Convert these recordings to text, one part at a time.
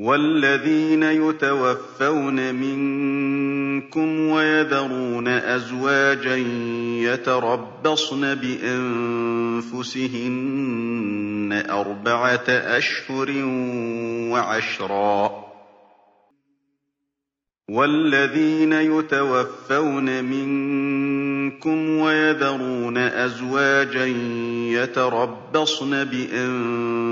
وَالَّذِينَ يُتَوَفَّوْنَ مِنكُمْ وَيَذَرُونَ أَزْوَاجًا يَتَرَبَّصْنَ بِأَنفُسِهِنَّ أَرْبَعَةَ أَشْهُرٍ وَعَشْرًا ۖ. وَالَّذِينَ يُتَوَفَّوْنَ مِنكُمْ وَيَذَرُونَ أَزْوَاجًا يَتَرَبَّصْنَ بِأَنفُسِهِنَّ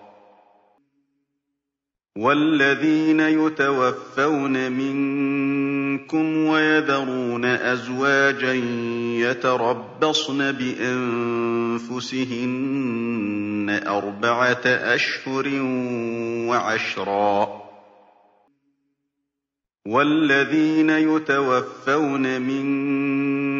وَالَّذِينَ يُتَوَفَّوْنَ مِنكُمْ وَيَذَرُونَ أَزْوَاجًا يَتَرَبَّصْنَ بِأَنفُسِهِنَّ أَرْبَعَةَ أَشْهُرٍ وَعَشْرًا ۖ وَالَّذِينَ يُتَوَفَّوْنَ مِنكُمْ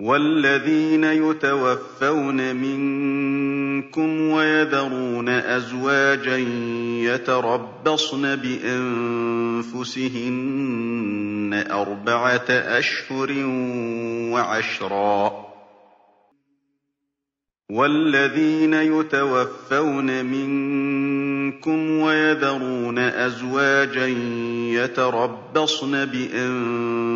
وَالَّذِينَ يُتَوَفَّوْنَ مِنكُمْ وَيَذَرُونَ أَزْوَاجًا يَتَرَبَّصْنَ بِأَنفُسِهِنَّ أَرْبَعَةَ أَشْهُرٍ وَعَشْرًا ۖ وَالَّذِينَ يُتَوَفَّوْنَ مِنكُمْ وَيَذَرُونَ أَزْوَاجًا يَتَرَبَّصْنَ بِأَنفُسِهِنَّ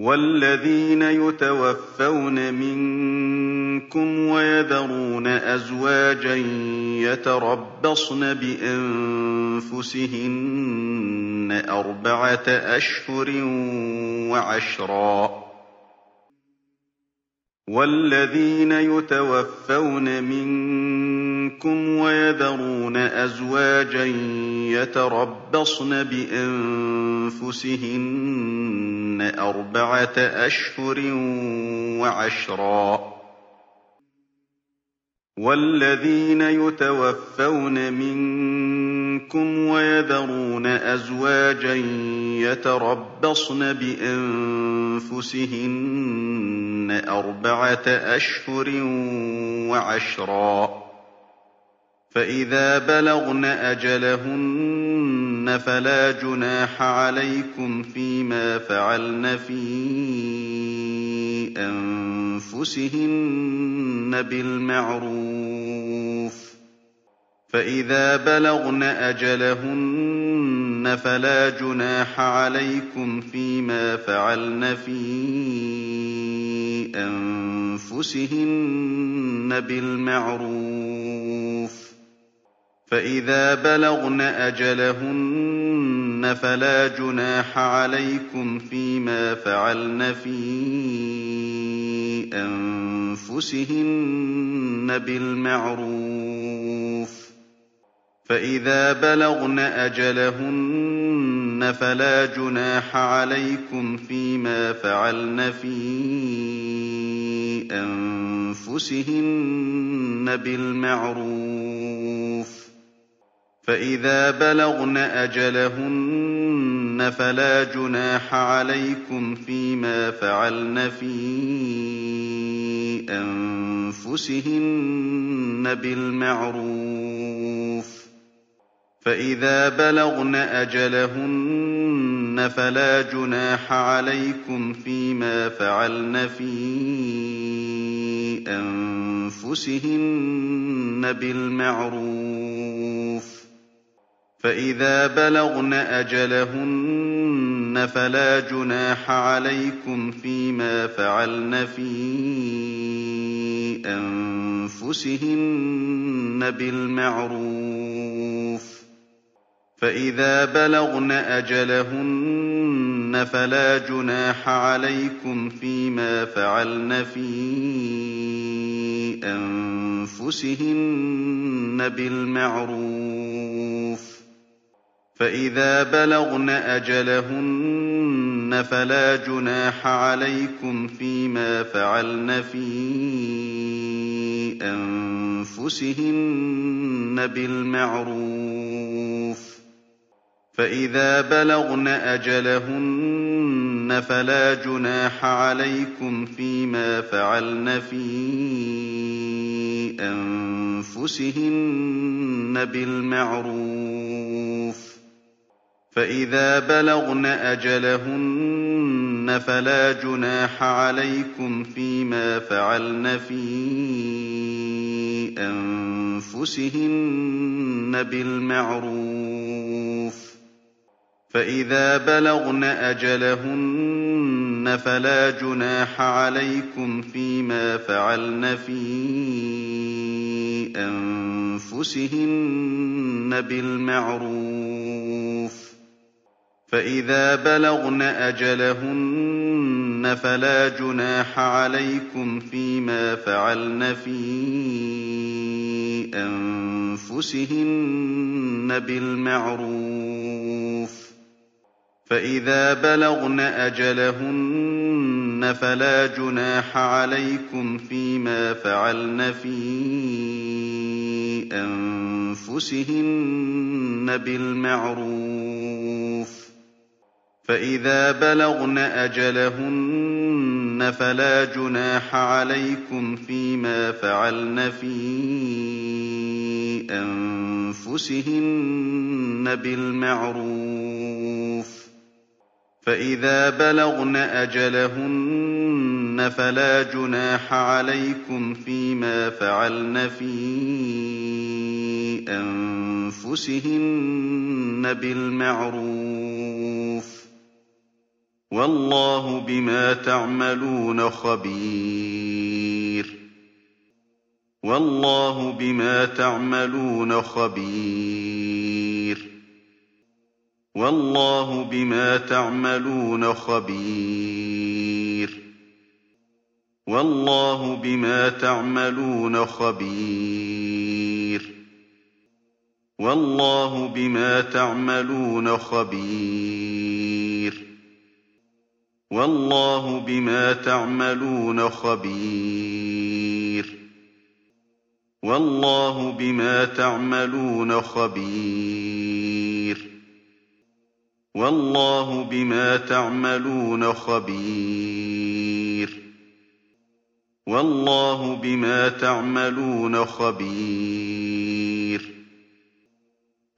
وَالَّذِينَ يُتَوَفَّوْنَ مِنكُمْ وَيَذَرُونَ أَزْوَاجًا يَتَرَبَّصْنَ بِأَنفُسِهِنَّ أَرْبَعَةَ أَشْهُرٍ وَعَشْرًا ۖ. وَالَّذِينَ يُتَوَفَّوْنَ مِنكُمْ وَيَذَرُونَ أَزْوَاجًا يَتَرَبَّصْنَ بِأَنفُسِهِنَّ أَرْبَعَةَ أَشْهُرٍ وَعَشْرًا ۖ. وَالَّذِينَ يُتَوَفَّوْنَ مِنكُمْ وَيَذَرُونَ أَزْوَاجًا يَتَرَبَّصْنَ بِأَنفُسِهِنَّ أَرْبَعَةَ أَشْهُرٍ وَعَشْرًا ۖ. فَإِذَا بَلَغْنَ أَجَلَهُنَّ فَلَا جُنَاحَ عَلَيْكُمْ فِيمَا فَعَلْنَ فِي أَنفُسِهِنَّ بِالْمَعْرُوفِ ۗ فَإِذَا بَلَغْنَ أَجَلَهُنَّ فَلَا جُنَاحَ عَلَيْكُمْ فِيمَا فَعَلْنَ فِي أَنفُسِهِنَّ بِالْمَعْرُوفِ ۗ فَإِذَا بَلَغْنَ أَجَلَهُنَّ فَلَا جُنَاحَ عَلَيْكُمْ فِيمَا فَعَلْنَ فِي أَنفُسِهِنَّ بِالْمَعْرُوفِ ۗ فَإِذَا بَلَغْنَ أَجَلَهُنَّ فَلَا جُنَاحَ عَلَيْكُمْ فِيمَا فَعَلْنَ فِي أَنفُسِهِنَّ بِالْمَعْرُوفِ ۗ فَإِذَا بَلَغْنَ أَجَلَهُنَّ فَلَا جُنَاحَ عَلَيْكُمْ فِيمَا فَعَلْنَ فِي أَنفُسِهِنَّ بِالْمَعْرُوفِ ۗ. فَإِذَا بَلَغْنَ أَجَلَهُنَّ فَلَا جُنَاحَ عَلَيْكُمْ فِيمَا فَعَلْنَ فِي أَنفُسِهِنَّ بِالْمَعْرُوفِ ۗ. فَإِذَا بَلَغْنَ أَجَلَهُنَّ فَلَا جُنَاحَ عَلَيْكُمْ فِيمَا فَعَلْنَ فِي أَنفُسِهِنَّ بِالْمَعْرُوفِ ۗ فَإِذَا بَلَغْنَ أَجَلَهُنَّ فَلَا جُنَاحَ عَلَيْكُمْ فِيمَا فَعَلْنَ فِي أَنفُسِهِنَّ بِالْمَعْرُوفِ ۗ فَإِذَا بَلَغْنَ أَجَلَهُنَّ فَلَا جُنَاحَ عَلَيْكُمْ فِيمَا فَعَلْنَ فِي أَنفُسِهِنَّ بِالْمَعْرُوفِ ۗ فَإِذَا بَلَغْنَ أَجَلَهُنَّ فَلَا جُنَاحَ عَلَيْكُمْ فِيمَا فَعَلْنَ فِي أَنفُسِهِنَّ بِالْمَعْرُوفِ ۗ فَإِذَا بَلَغْنَ أَجَلَهُنَّ فَلَا جُنَاحَ عَلَيْكُمْ فِيمَا فَعَلْنَ فِي أَنفُسِهِنَّ بِالْمَعْرُوفِ ۗ فَإِذَا بَلَغْنَ أَجَلَهُنَّ فَلَا جُنَاحَ عَلَيْكُمْ فِيمَا فَعَلْنَ فِي أَنفُسِهِنَّ بِالْمَعْرُوفِ ۗ فَإِذَا بَلَغْنَ أَجَلَهُنَّ فَلَا جُنَاحَ عَلَيْكُمْ فِيمَا فَعَلْنَ فِي أَنفُسِهِنَّ بِالْمَعْرُوفِ ۗ فَإِذَا بَلَغْنَ أَجَلَهُنَّ فَلَا جُنَاحَ عَلَيْكُمْ فِيمَا فَعَلْنَ فِي أَنفُسِهِنَّ بِالْمَعْرُوفِ ۗ فَإِذَا بَلَغْنَ أَجَلَهُنَّ فَلَا جُنَاحَ عَلَيْكُمْ فِيمَا فَعَلْنَ فِي أَنفُسِهِنَّ بِالْمَعْرُوفِ ۗ فَإِذَا بَلَغْنَ أَجَلَهُنَّ فَلَا جُنَاحَ عَلَيْكُمْ فِيمَا فَعَلْنَ فِي أَنفُسِهِنَّ بِالْمَعْرُوفِ ۗ وَاللَّهُ بِمَا تَعْمَلُونَ خَبِيرٌ. وَاللَّهُ بِمَا تَعْمَلُونَ خَبِيرٌ. وَاللَّهُ بِمَا تَعْمَلُونَ خَبِيرٌ. وَاللَّهُ بِمَا تَعْمَلُونَ خَبِيرٌ. وَاللَّهُ بِمَا تَعْمَلُونَ خَبِيرٌ. وَاللَّهُ بِمَا تَعْمَلُونَ خَبِيرٌ. وَاللَّهُ بِمَا تَعْمَلُونَ خَبِيرٌ. وَاللَّهُ بِمَا تَعْمَلُونَ خَبِيرٌ. وَاللَّهُ بِمَا تَعْمَلُونَ خَبِيرٌ.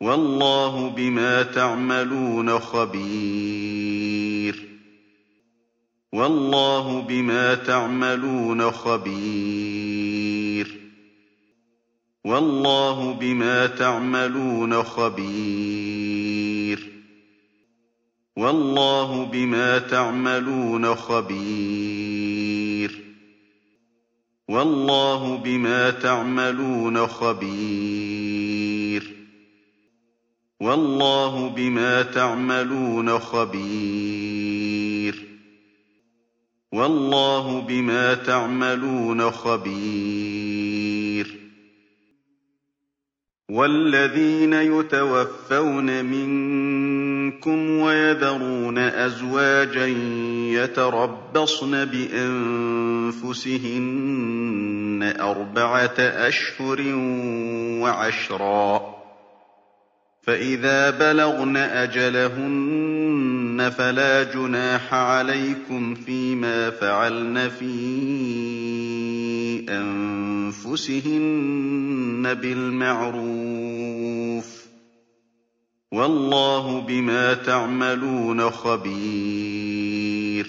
وَاللَّهُ بِمَا تَعْمَلُونَ خَبِيرٌ. وَاللَّهُ بِمَا تَعْمَلُونَ خَبِيرٌ. وَاللَّهُ بِمَا تَعْمَلُونَ خَبِيرٌ. وَاللَّهُ بِمَا تَعْمَلُونَ خَبِيرٌ. وَاللَّهُ بِمَا تَعْمَلُونَ خَبِيرٌ. وَاللَّهُ بِمَا تَعْمَلُونَ خَبِيرٌ. وَاللَّهُ بِمَا تَعْمَلُونَ خَبِيرٌ. وَالَّذِينَ يُتَوَفَّوْنَ مِنكُمْ وَيَذَرُونَ أَزْوَاجًا يَتَرَبَّصْنَ بِأَنفُسِهِنَّ أَرْبَعَةَ أَشْهُرٍ وَعَشْرًا ۖ. فَإِذَا بَلَغْنَ أَجَلَهُنَّ فَلَا جُنَاحَ عَلَيْكُمْ فِيمَا فَعَلْنَ فِي أَنفُسِهِنَّ بِالْمَعْرُوفِ ۗ وَاللَّهُ بِمَا تَعْمَلُونَ خَبِيرٌ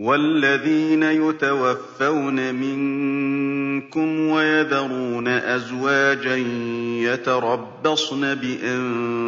وَالَّذِينَ يُتَوَفَّوْنَ مِنكُمْ وَيَذَرُونَ أَزْوَاجًا يَتَرَبَّصْنَ بِأَنفُسِهِنَّ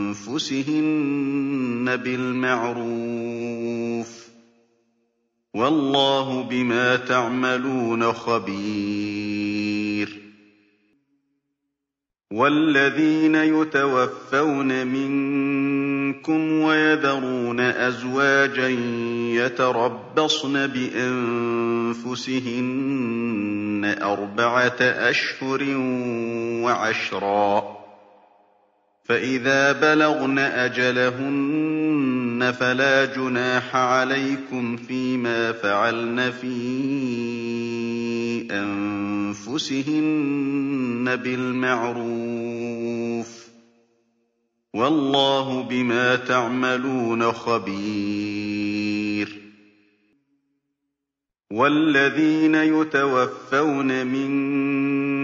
بِالْمَعْرُوفِ ۗ وَاللَّهُ بِمَا تَعْمَلُونَ خَبِيرٌ وَالَّذِينَ يُتَوَفَّوْنَ مِنكُمْ وَيَذَرُونَ أَزْوَاجًا يَتَرَبَّصْنَ بِأَنفُسِهِنَّ أَرْبَعَةَ أَشْهُرٍ وَعَشْرًا ۖ فَإِذَا بَلَغْنَ أَجَلَهُنَّ فَلَا جُنَاحَ عَلَيْكُمْ فِيمَا فَعَلْنَ فِي أَنفُسِهِنَّ بِالْمَعْرُوفِ ۗ وَاللَّهُ بِمَا تَعْمَلُونَ خَبِيرٌ وَالَّذِينَ يُتَوَفَّوْنَ مِنكُمْ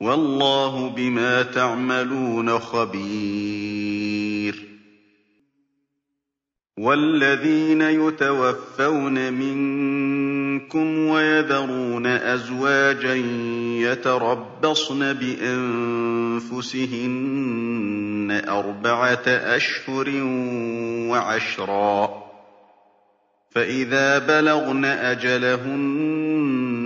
وَاللَّهُ بِمَا تَعْمَلُونَ خَبِيرٌ. وَالَّذِينَ يُتَوَفَّوْنَ مِنكُمْ وَيَذَرُونَ أَزْوَاجًا يَتَرَبَّصْنَ بِأَنفُسِهِنَّ أَرْبَعَةَ أَشْهُرٍ وَعَشْرًا ۖ. فَإِذَا بَلَغْنَ أَجَلَهُنَّ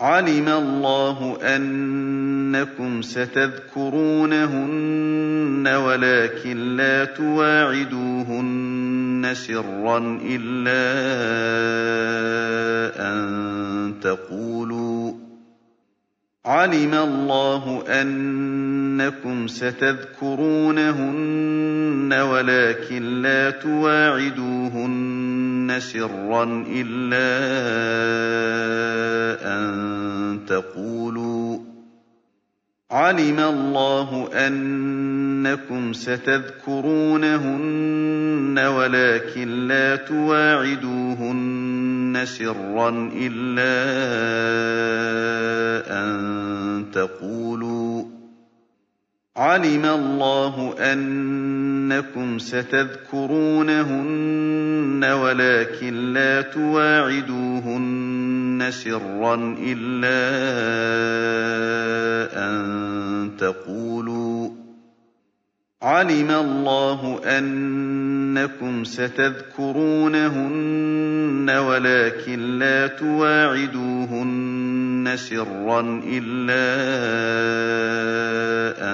علم الله أنكم ستذكرونهن ولكن لا تواعدوهن سرا إلا أن تقولوا عَلِمَ اللَّهُ أَنَّكُمْ سَتَذْكُرُونَهُنَّ وَلَٰكِن لَّا تُوَاعِدُوهُنَّ سِرًّا إِلَّا أَن تَقُولُوا عَلِمَ اللَّهُ أَنَّكُمْ سَتَذْكُرُونَهُنَّ وَلَٰكِن لَّا تُوَاعِدُوهُنَّ سِرًّا إِلَّا أَن تَقُولُوا عَلِمَ اللَّهُ أَنَّكُمْ سَتَذْكُرُونَهُنَّ وَلَٰكِن لَّا تُوَاعِدُوهُنَّ سِرًّا إِلَّا أَن تَقُولُوا عَلِمَ اللَّهُ أَنَّكُمْ سَتَذْكُرُونَهُنَّ وَلَٰكِن لَّا تُوَاعِدُوهُنَّ سِرًّا إِلَّا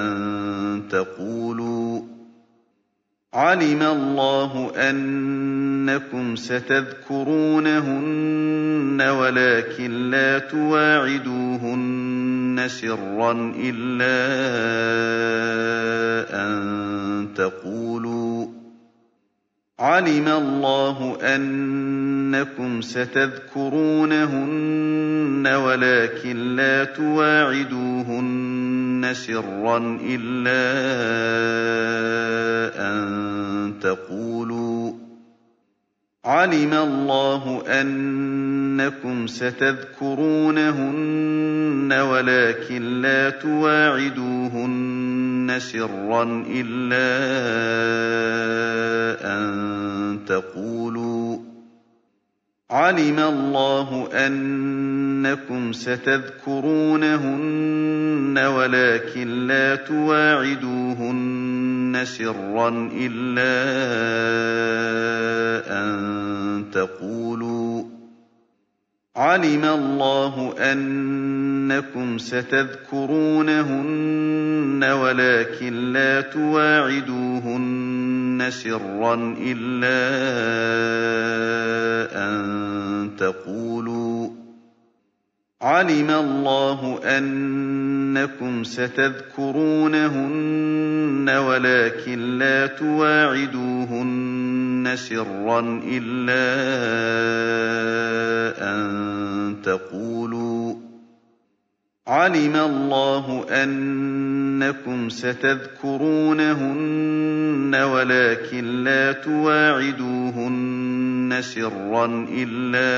أَن تَقُولُوا عَلِمَ اللَّهُ أَنَّكُمْ سَتَذْكُرُونَهُنَّ وَلَٰكِن لَّا تُوَاعِدُوهُنَّ سِرًّا إِلَّا أَن تَقُولُوا عَلِمَ اللَّهُ أَنَّكُمْ سَتَذْكُرُونَهُنَّ وَلَٰكِن لَّا تُوَاعِدُوهُنَّ سِرًّا إِلَّا أَن تَقُولُوا عَلِمَ اللَّهُ أَنَّكُمْ سَتَذْكُرُونَهُنَّ وَلَٰكِن لَّا تُوَاعِدُوهُنَّ سِرًّا إِلَّا أَن تَقُولُوا عَلِمَ اللَّهُ أَنَّكُمْ سَتَذْكُرُونَهُنَّ وَلَٰكِن لَّا تُوَاعِدُوهُنَّ سِرًّا إِلَّا أَن تَقُولُوا عَلِمَ اللَّهُ أَنَّكُمْ سَتَذْكُرُونَهُنَّ وَلَٰكِن لَّا تُوَاعِدُوهُنَّ سِرًّا إِلَّا أَن تَقُولُوا عَلِمَ اللَّهُ أَنَّكُمْ سَتَذْكُرُونَهُنَّ وَلَٰكِن لَّا تُوَاعِدُوهُنَّ سِرًّا إِلَّا أَن تَقُولُوا عَلِمَ اللَّهُ أَنَّكُمْ سَتَذْكُرُونَهُنَّ وَلَٰكِن لَّا تُوَاعِدُوهُنَّ سِرًّا إِلَّا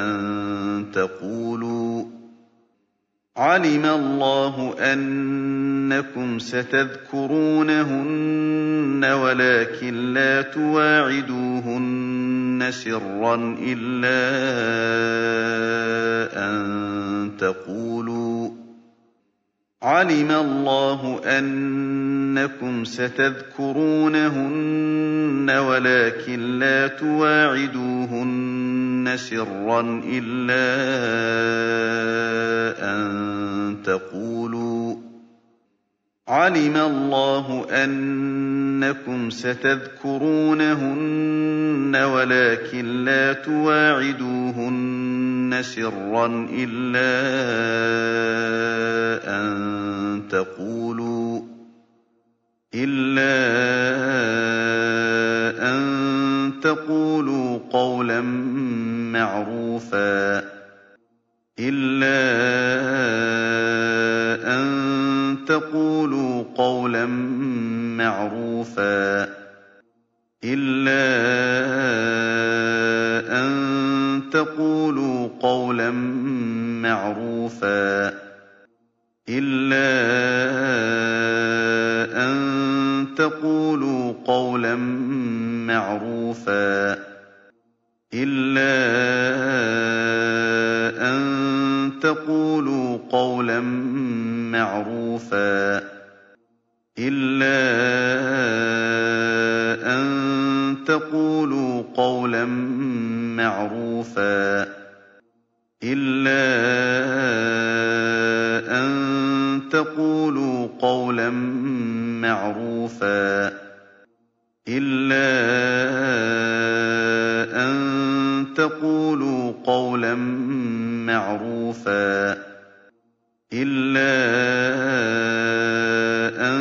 أَن تَقُولُوا عَلِمَ اللَّهُ أَنَّكُمْ سَتَذْكُرُونَهُنَّ وَلَٰكِن لَّا تُوَاعِدُوهُنَّ سِرًّا إِلَّا أَن تَقُولُوا عَلِمَ اللَّهُ أَنَّكُمْ سَتَذْكُرُونَهُنَّ وَلَٰكِن لَّا تُوَاعِدُوهُنَّ سِرًّا إِلَّا أَن تَقُولُوا عَلِمَ اللَّهُ أَنَّكُمْ سَتَذْكُرُونَهُنَّ وَلَٰكِن لَّا تُوَاعِدُوهُنَّ سِرًّا إِلَّا أَن تَقُولُوا إِلَّا أَن تَقُولُوا قَوْلًا مَّعْرُوفًا إِلَّا أَن تَقُولُوا قَوْلًا مَّعْرُوفًا إِلَّا أَن تَقُولُوا قَوْلًا مَّعْرُوفًا إِلَّا أَن تَقُولُوا قَوْلًا مَّعْرُوفًا إِلَّا أَن تَقُولُوا قَوْلًا مَّعْرُوفًا إِلَّا أَن تَقُولُوا قَوْلًا مَّعْرُوفًا إِلَّا أَن تَقُولُوا قَوْلًا مَّعْرُوفًا إِلَّا أَن تَقُولُوا قَوْلًا مَّعْرُوفًا إِلَّا أَن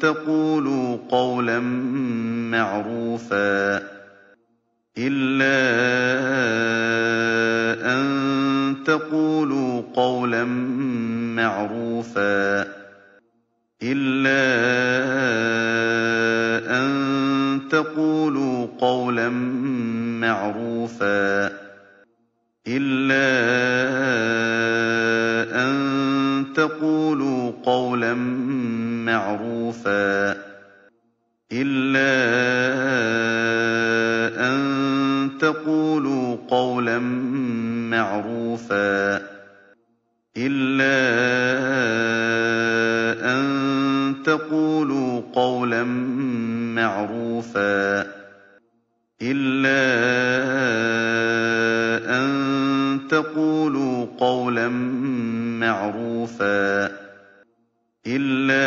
تَقُولُوا قَوْلًا مَّعْرُوفًا إِلَّا تَقُولُوا قَوْلًا مَّعْرُوفًا إِلَّا أَن تَقُولُوا قَوْلًا مَّعْرُوفًا إِلَّا أَن تَقُولُوا قَوْلًا مَّعْرُوفًا إِلَّا أَن تَقُولُوا قَوْلًا مَّعْرُوفًا إِلَّا أَن تَقُولُوا قَوْلًا مَّعْرُوفًا إِلَّا أَن تَقُولُوا قَوْلًا مَّعْرُوفًا إِلَّا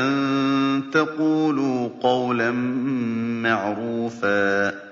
أَن تَقُولُوا قَوْلًا مَّعْرُوفًا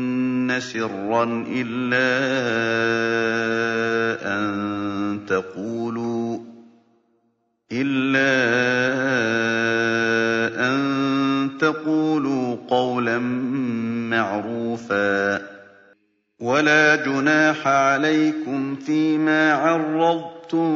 سِرًّا إِلَّا أَن تَقُولُوا قَوْلًا مَّعْرُوفًا ۚ وَلَا جُنَاحَ عَلَيْكُمْ فِيمَا عَرَّضْتُم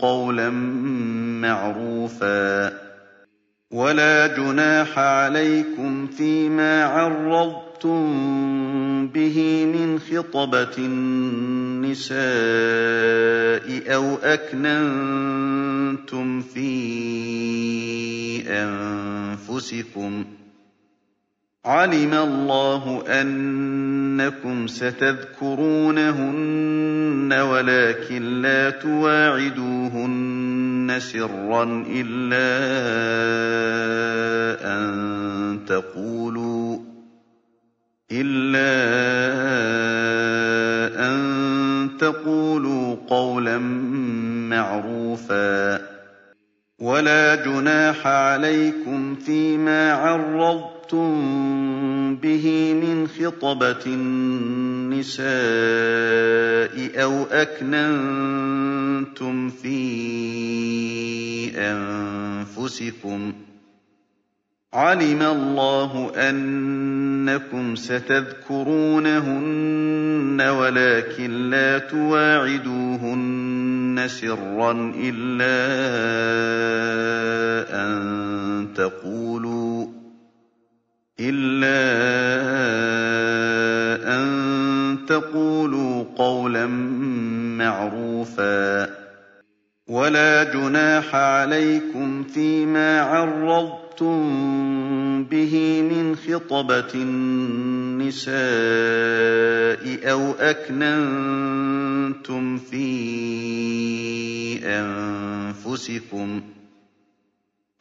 قَوْلًا مَّعْرُوفًا ۚ. وَلَا جُنَاحَ عَلَيْكُمْ فِيمَا عَرَّضْتُم بِهِ مِنْ خِطْبَةِ النِّسَاءِ أَوْ أَكْنَنتُمْ فِي أَنفُسِكُمْ ۚ. عَلِمَ اللَّهُ أَنَّكُمْ سَتَذْكُرُونَهُنَّ وَلَٰكِن لَّا تُوَاعِدُوهُنَّ سِرًّا إِلَّا أَن تَقُولُوا قَوْلًا مَّعْرُوفًا ۚ وَلَا جُنَاحَ عَلَيْكُمْ فِيمَا عَرَّضْتُم بِهِ مِنْ خِطْبَةِ النِّسَاءِ أَوْ أَكْنَنتُمْ فِي أَنفُسِكُمْ ۚ عَلِمَ اللَّهُ أَنَّكُمْ سَتَذْكُرُونَهُنَّ وَلَٰكِن لَّا تُوَاعِدُوهُنَّ سِرًّا إِلَّا أَن تَقُولُوا قَوْلًا مَّعْرُوفًا ۚ وَلَا جُنَاحَ عَلَيْكُمْ فِيمَا عَرَّضْتُم بِهِ مِنْ خِطْبَةِ النِّسَاءِ أَوْ أَكْنَنتُمْ فِي أَنفُسِكُمْ ۚ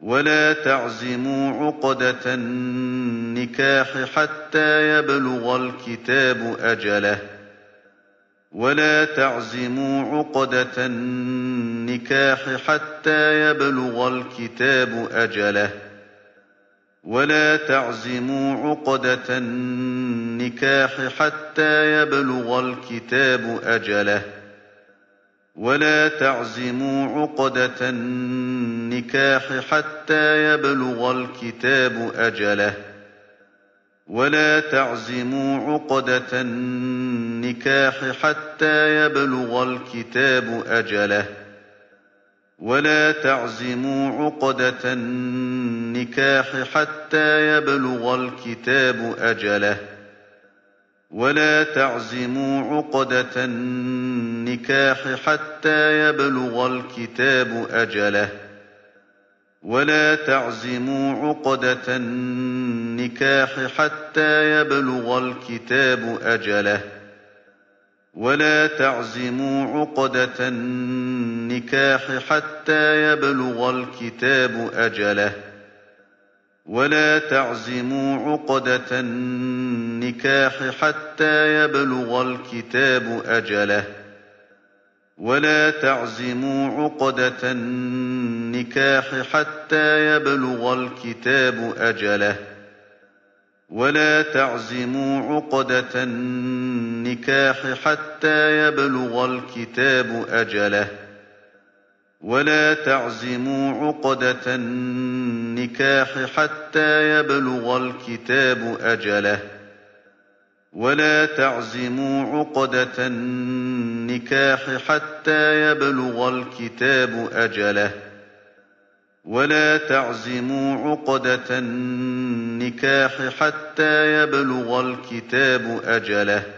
وَلَا تَعْزِمُوا عُقْدَةَ النِّكَاحِ حَتَّىٰ يَبْلُغَ الْكِتَابُ أَجَلَهُ ۚ. ولا تعزموا عقدة النكاح حتى يبلغ الكتاب أجله. ولا تعزموا عقدة النكاح حتى يبلغ الكتاب أجله. ولا تعزموا عقدة النكاح حتى يبلغ الكتاب أجله. ولا تعزموا عقدة النكاح حتى يبلغ الكتاب أجله. ولا تعزموا عقدة النكاح حتى يبلغ الكتاب أجله. ولا تعزموا عقدة النكاح حتى يبلغ الكتاب أجله. ولا تعزموا عقدة النكاح حتى يبلغ الكتاب أجله. ولا تعزموا عقدة النكاح حتى يبلغ الكتاب أجله. ولا تعزموا عقدة النكاح حتى يبلغ الكتاب أجله. ولا تعزموا عقدة النكاح حتى يبلغ الكتاب أجله. ولا تعزموا عقدة النكاح حتى يبلغ الكتاب أجله. ولا تعزموا عقدة النكاح حتى يبلغ الكتاب أجله. ولا تعزموا عقدة النكاح حتى يبلغ الكتاب أجله. ولا تعزموا عقدة النكاح حتى يبلغ الكتاب أجله.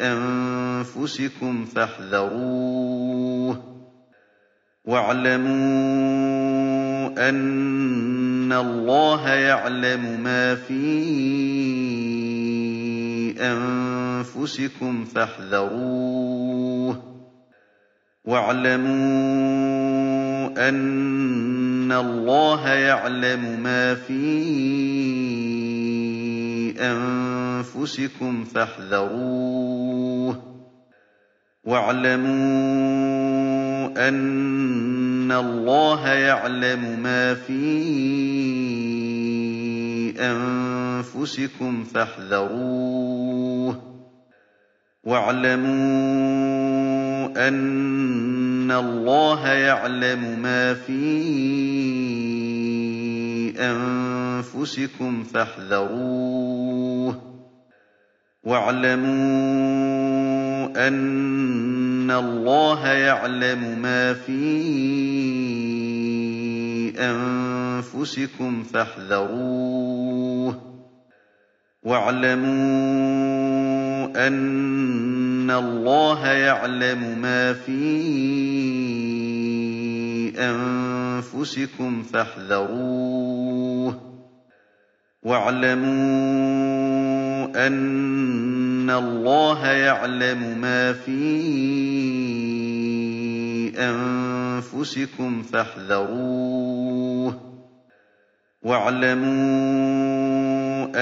أنفسكم فاحذروه واعلموا أن الله يعلم ما في أنفسكم فاحذروه واعلموا أن الله يعلم ما في أنفسكم فاحذروه واعلموا أن الله يعلم ما في أنفسكم فاحذروه واعلموا أن الله يعلم ما في أنفسكم فاحذروه. واعلموا أن الله يعلم ما في أنفسكم فاحذروه. واعلموا أن الله يعلم ما في أنفسكم فاحذروه. واعلموا أن الله يعلم ما في أنفسكم فاحذروه. واعلموا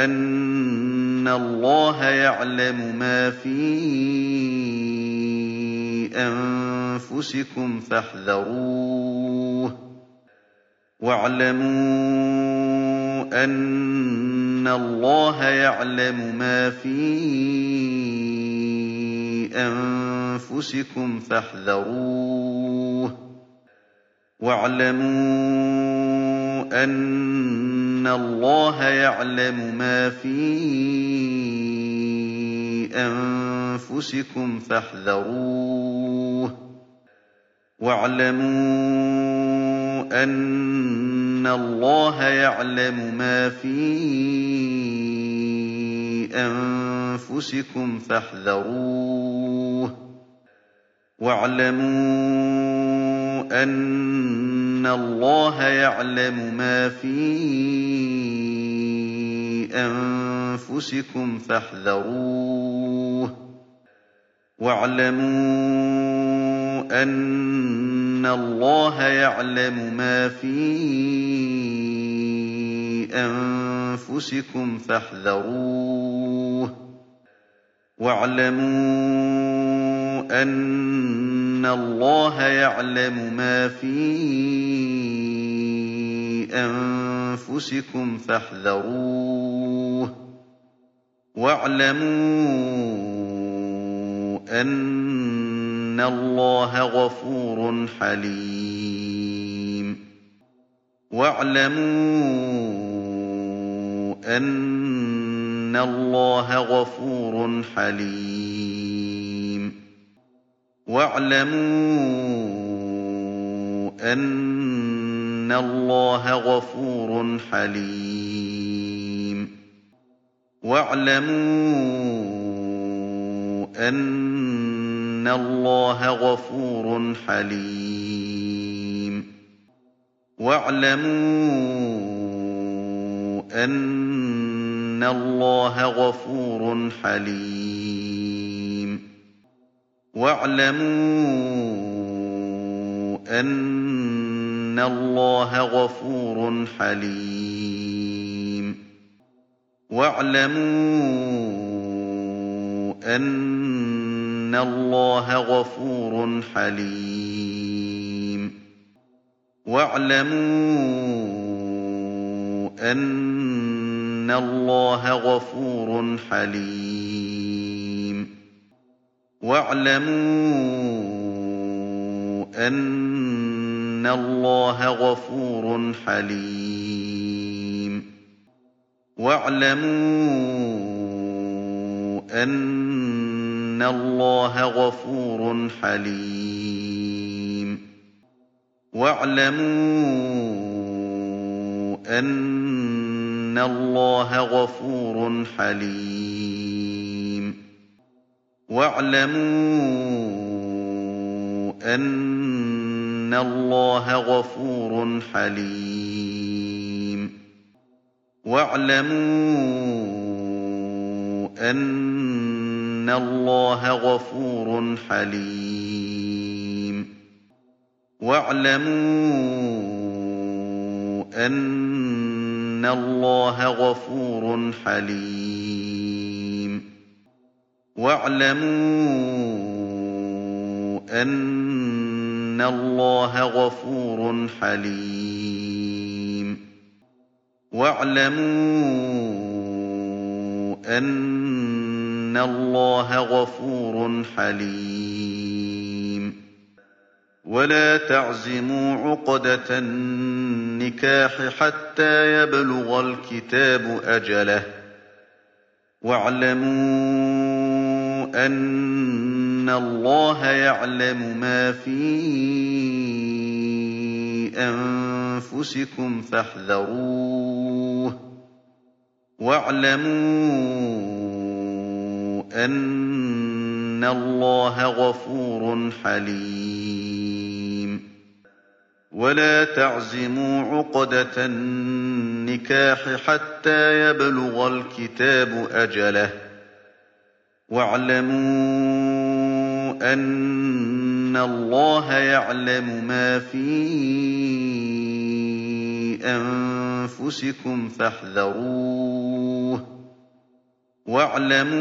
أن الله يعلم ما في أنفسكم فاحذروه. واعلموا أن الله يعلم ما في أنفسكم فاحذروه. واعلموا أن الله يعلم ما في أنفسكم فاحذروه. واعلموا أن الله يعلم ما في أَنفُسِكُمْ فَاحْذَرُوهُ. وَاعْلَمُوا أَنَّ اللَّهَ يَعْلَمُ مَا فِي أَنفُسِكُمْ فَاحْذَرُوهُ. وَاعْلَمُوا أَنَّ اللَّهَ يَعْلَمُ مَا فِي أَنفُسِكُمْ فَاحْذَرُوهُ. وَاعْلَمُوا أَنَّ اللَّهَ يَعْلَمُ مَا فِي أَنفُسِكُمْ فَاحْذَرُوهُ. وَاعْلَمُوا أَنَّ اللَّهَ غَفُورٌ حَلِيمٌ وَاعْلَمُوا أَنَّ اللَّهَ غَفُورٌ حَلِيمٌ وَاعْلَمُوا أَنَّ اللَّهَ غَفُورٌ حَلِيمٌ وَاعْلَمُوا أَنَّ اللَّهَ غَفُورٌ حَلِيمٌ. وَاعْلَمُوا أَنَّ اللَّهَ غَفُورٌ حَلِيمٌ. وَاعْلَمُوا أَنَّ اللَّهَ غَفُورٌ حَلِيمٌ. وَاعْلَمُوا أَنَّ اللَّهَ غَفُورٌ حَلِيمٌ وَاعْلَمُوا أَنَّ اللَّهَ غَفُورٌ حَلِيمٌ وَاعْلَمُوا أَنَّ اللَّهَ غَفُورٌ حَلِيمٌ وَاعْلَمُوا أَنَّ اللَّهَ غَفُورٌ حَلِيمٌ وَاعْلَمُوا أَنَّ اللَّهَ غَفُورٌ حَلِيمٌ وَاعْلَمُوا أَنَّ اللَّهَ غَفُورٌ حَلِيمٌ وَاعْلَمُوا أَنَّ اللَّهَ غَفُورٌ حَلِيمٌ. وَاعْلَمُوا أَنَّ اللَّهَ غَفُورٌ حَلِيمٌ. وَاعْلَمُوا أَنَّ اللَّهَ غَفُورٌ حَلِيمٌ. وَاعْلَمُوا أَنَّ اللَّهَ غَفُورٌ حَلِيمٌ. وَلَا تَعْزِمُوا عُقْدَةَ النِّكَاحِ حَتَّىٰ يَبْلُغَ الْكِتَابُ أَجَلَهُ ۚ. وَاعْلَمُوا أَنَّ اللَّهَ يَعْلَمُ مَا فِي أَنفُسِكُمْ فَاحْذَرُوهُ. وَاعْلَمُوا أَنَّ اللَّهَ غَفُورٌ حَلِيمٌ. وَلَا تَعْزِمُوا عُقْدَةَ النِّكَاحِ حَتَّىٰ يَبْلُغَ الْكِتَابُ أَجَلَهُ ۚ. وَاعْلَمُوا أَنَّ اللَّهَ يَعْلَمُ مَا فِي أَنفُسِكُمْ. فَاحْذَرُوهُ وَاعْلَمُوا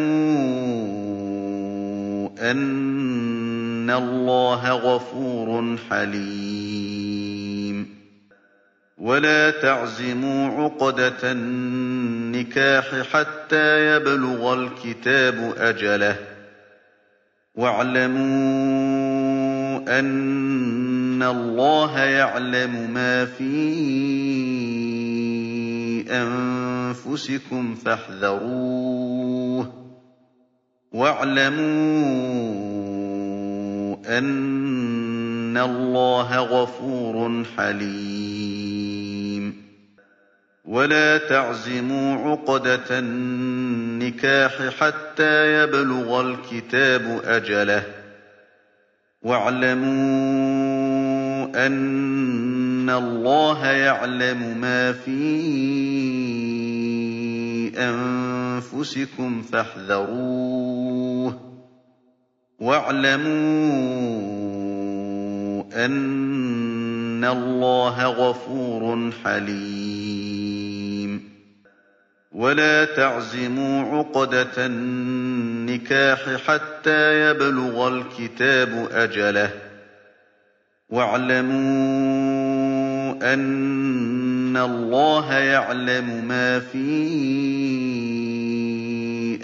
أَنَّ اللَّهَ غَفُورٌ حَلِيمٌ. وَلَا تَعْزِمُوا عُقْدَةَ النِّكَاحِ حَتَّىٰ يَبْلُغَ الْكِتَابُ أَجَلَهُ ۚ. وَاعْلَمُوا أَنَّ اللَّهَ يَعْلَمُ مَا فِي أَنفُسِكُمْ فَاحْذَرُوهُ وَاعْلَمُوا أَنَّ اللَّهَ غَفُورٌ حَلِيمٌ. ولا تعزموا عقدة النكاح حتى يبلغ الكتاب أجله. واعلموا أن الله يعلم ما في أنفسكم فاحذروه واعلموا أن الله غفور حليم ولا تعزموا عقدة النكاح حتى يبلغ الكتاب أجله واعلموا أن الله يعلم ما في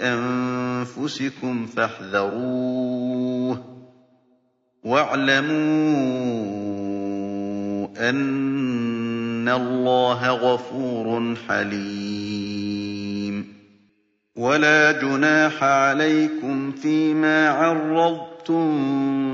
أنفسكم فاحذروه. واعلموا أن الله غفور حليم. ولا جناح عليكم فيما عرضتم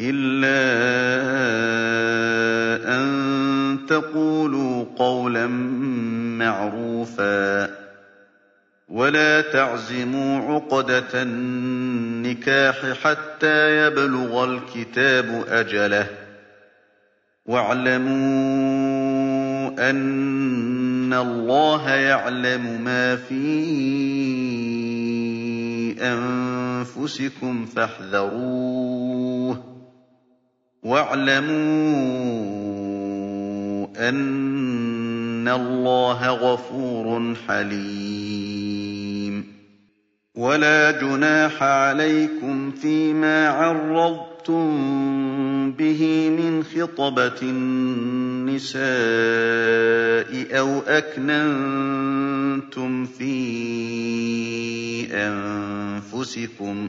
إلا أن تقولوا قولا معروفا ولا تعزموا عقدة النكاح حتى يبلغ الكتاب أجله واعلموا أن الله يعلم ما في أنفسكم فاحذروه واعلموا أن الله غفور حليم. ولا جناح عليكم فيما عرضتم به من خطبة النساء أو أكننتم في أنفسكم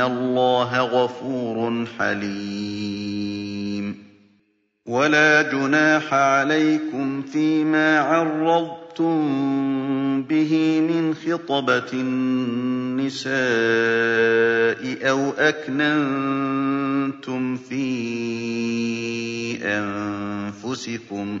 الله غفور حليم ولا جناح عليكم فيما عرضتم به من خطبة النساء أو أكننتم في أنفسكم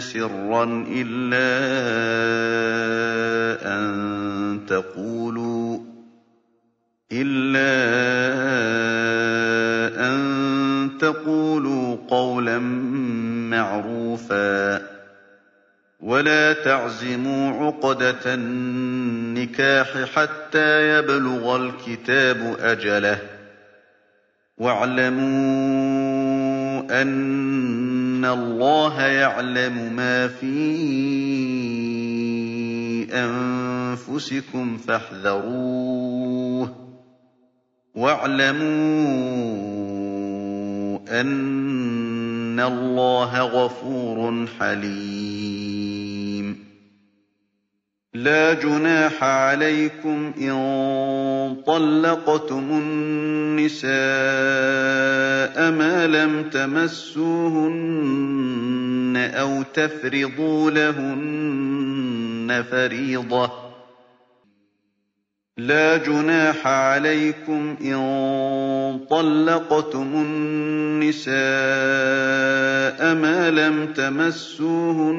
سِرًّا إِلَّا أَن تَقُولُوا إِلَّا أَن تَقُولُوا قَوْلًا مَّعْرُوفًا وَلَا تَعْزِمُوا عُقْدَةَ النِّكَاحِ حَتَّىٰ يَبْلُغَ الْكِتَابُ أَجَلَهُ ۚ وَاعْلَمُوا أَنَّ اللَّهَ يَعْلَمُ مَا فِي أَنفُسِكُمْ فَاحْذَرُوهُ ۚ وَاعْلَمُوا أَنَّ اللَّهَ غَفُورٌ حَلِيمٌ لَّا جُنَاحَ عَلَيْكُمْ إِن طَلَّقْتُمُ النِّسَاءَ مَا لَمْ تَمَسُّوهُنَّ أَوْ تَفْرِضُوا لَهُنَّ فَرِيضَةً. لَّا جُنَاحَ عَلَيْكُمْ إِن طَلَّقْتُمُ النِّسَاءَ مَا لَمْ تَمَسُّوهُنَّ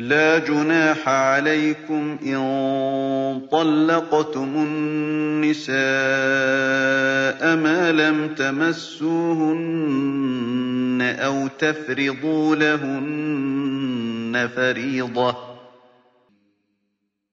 لَّا جُنَاحَ عَلَيْكُمْ إِن طَلَّقْتُمُ النِّسَاءَ مَا لَمْ تَمَسُّوهُنَّ أَوْ تَفْرِضُوا لَهُنَّ فَرِيضَةً ۚ.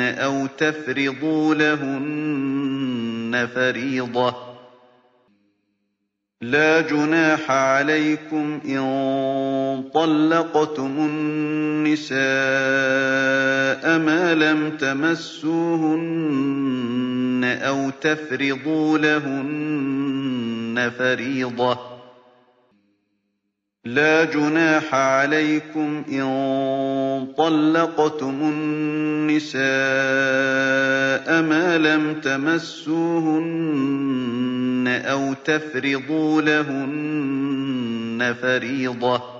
أَوْ تَفْرِضُوا لَهُنَّ فَرِيضَةً ۚ. لَّا جُنَاحَ عَلَيْكُمْ إِن طَلَّقْتُمُ النِّسَاءَ مَا لَمْ تَمَسُّوهُنَّ أَوْ تَفْرِضُوا لَهُنَّ فَرِيضَةً ۚ. لَّا جُنَاحَ عَلَيْكُمْ إِن طَلَّقْتُمُ النِّسَاءَ مَا لَمْ تَمَسُّوهُنَّ أَوْ تَفْرِضُوا لَهُنَّ فَرِيضَةً ۚ.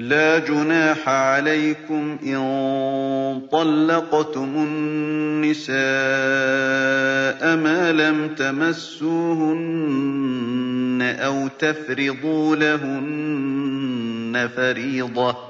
لَا جُنَاحَ عَلَيْكُمْ إِن طَلَّقْتُمُ النِّسَاءَ مَا لَمْ تَمَسُّوهُنَّ أَوْ تَفْرِضُوا لَهُنَّ فَرِيضَةً ۚ.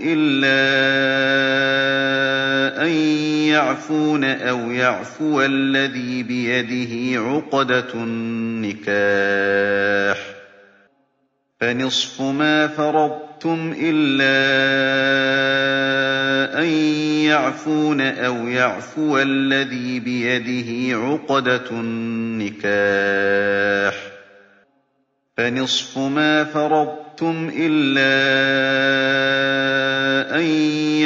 إِلَّا أَن يَعْفُونَ أَوْ يَعْفُوَ الَّذِي بِيَدِهِ عُقْدَةُ النِّكَاحِ فَنِصْفُ مَا فَرَضْتُمْ إِلَّا أَن يَعْفُونَ أَوْ يَعْفُوَ الَّذِي بِيَدِهِ عُقْدَةُ النِّكَاحِ فَنِصْفُ مَا فَرَضْتُمْ إِلَّا أَن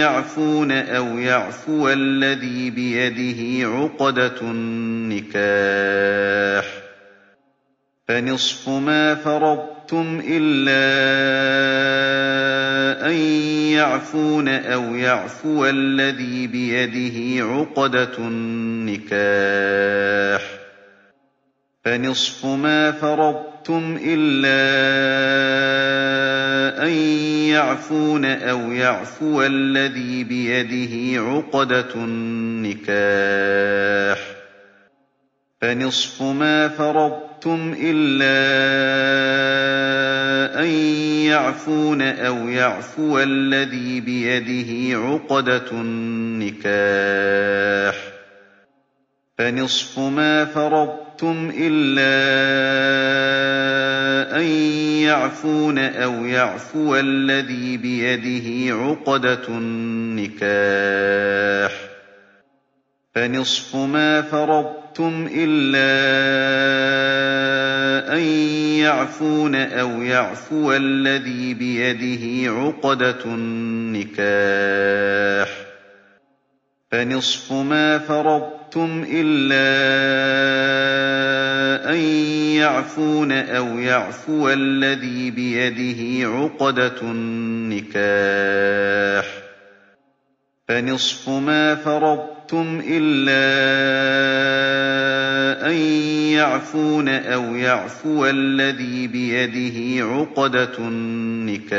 يَعْفُونَ أَوْ يَعْفُوَ الَّذِي بِيَدِهِ عُقْدَةُ النِّكَاحِ فَنِصْفُ مَا فَرَضْتُمْ إِلَّا أَن يَعْفُونَ أَوْ يَعْفُوَ الَّذِي بِيَدِهِ عُقْدَةُ النِّكَاحِ فَنِصْفُ مَا فَرَضْتُمْ إِلَّا أَن يَعْفُونَ أَوْ يَعْفُوَ الَّذِي بِيَدِهِ عُقْدَةُ النِّكَاحِ فَنِصْفُ مَا فَرَضْتُمْ إِلَّا أَن يَعْفُونَ أَوْ يَعْفُوَ الَّذِي بِيَدِهِ عُقْدَةُ النِّكَاحِ فَنِصْفُ مَا فَرَضْتُمْ إِلَّا أَن يَعْفُونَ أَوْ يَعْفُوَ الَّذِي بِيَدِهِ عُقْدَةُ النِّكَاحِ فَنِصْفُ مَا فَرَضْتُمْ إِلَّا أَن يَعْفُونَ أَوْ يَعْفُوَ الَّذِي بِيَدِهِ عُقْدَةُ النِّكَاحِ فَنِصْفُ مَا فَرَضْتُمْ إِلَّا أَن يَعْفُونَ أَوْ يَعْفُوَ الَّذِي بِيَدِهِ عُقْدَةُ النِّكَاحِ فَنِصْفُ مَا فَرَضْتُمْ إِلَّا أَن يَعْفُونَ أَوْ يَعْفُوَ الَّذِي بِيَدِهِ عُقْدَةُ النِّكَاحِ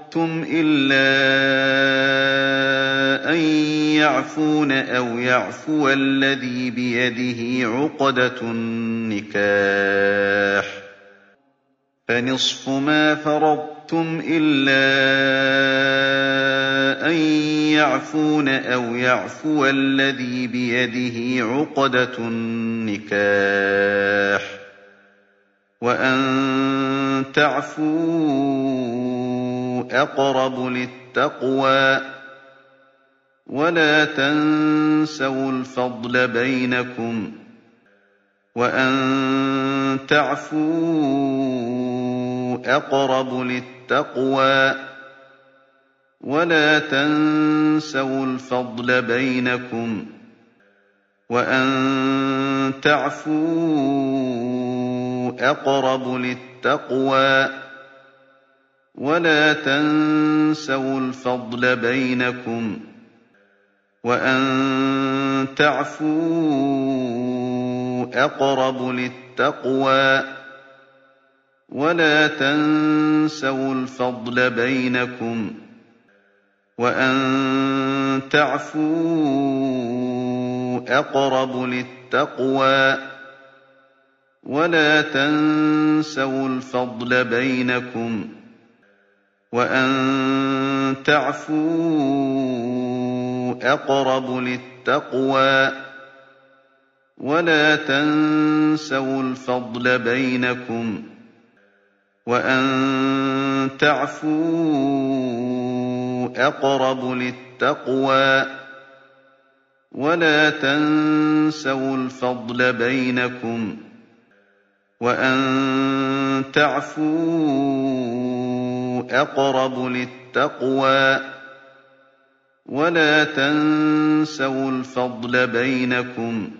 إِلَّا أَن يَعْفُونَ أَوْ يَعْفُوَ الَّذِي بِيَدِهِ عُقْدَةُ النِّكَاحِ فَنِصْفُ مَا فَرَضْتُمْ إِلَّا أَن يَعْفُونَ أَوْ يَعْفُوَ الَّذِي بِيَدِهِ عُقْدَةُ النِّكَاحِ وَأَن تَعْفُوا أَقْرَبُ لِلتَّقْوَىٰ ۖ وَلَا تَنسَوُا الْفَضْلَ بَيْنَكُمْ ۚ وَأَن تَعْفُوا أَقْرَبُ لِلتَّقْوَىٰ ۖ وَلَا تَنسَوُا الْفَضْلَ بَيْنَكُمْ ۚ وَأَن تَعْفُوا أَقْرَبُ لِلتَّقْوَىٰ ۖ وَلَا تَنسَوُا الْفَضْلَ بَيْنَكُمْ ۚ وَأَن تَعْفُوا أَقْرَبُ لِلتَّقْوَىٰ ۖ وَلَا تَنسَوُا الْفَضْلَ بَيْنَكُمْ ۚ وَأَن تَعْفُوا أَقْرَبُ لِلتَّقْوَىٰ ۖ وَلَا تَنسَوُا الْفَضْلَ بَيْنَكُمْ ۚ وَأَن تَعْفُوا أَقْرَبُ لِلتَّقْوَىٰ ۖ وَلَا تَنسَوُا الْفَضْلَ بَيْنَكُمْ ۚ وَأَن تَعْفُوا أَقْرَبُ لِلتَّقْوَىٰ ۖ وَلَا تَنسَوُا الْفَضْلَ بَيْنَكُمْ ۚ وَأَن تَعْفُوا أَقْرَبُ لِلتَّقْوَىٰ ۖ وَلَا تَنسَوُا الْفَضْلَ بَيْنَكُمْ ۚ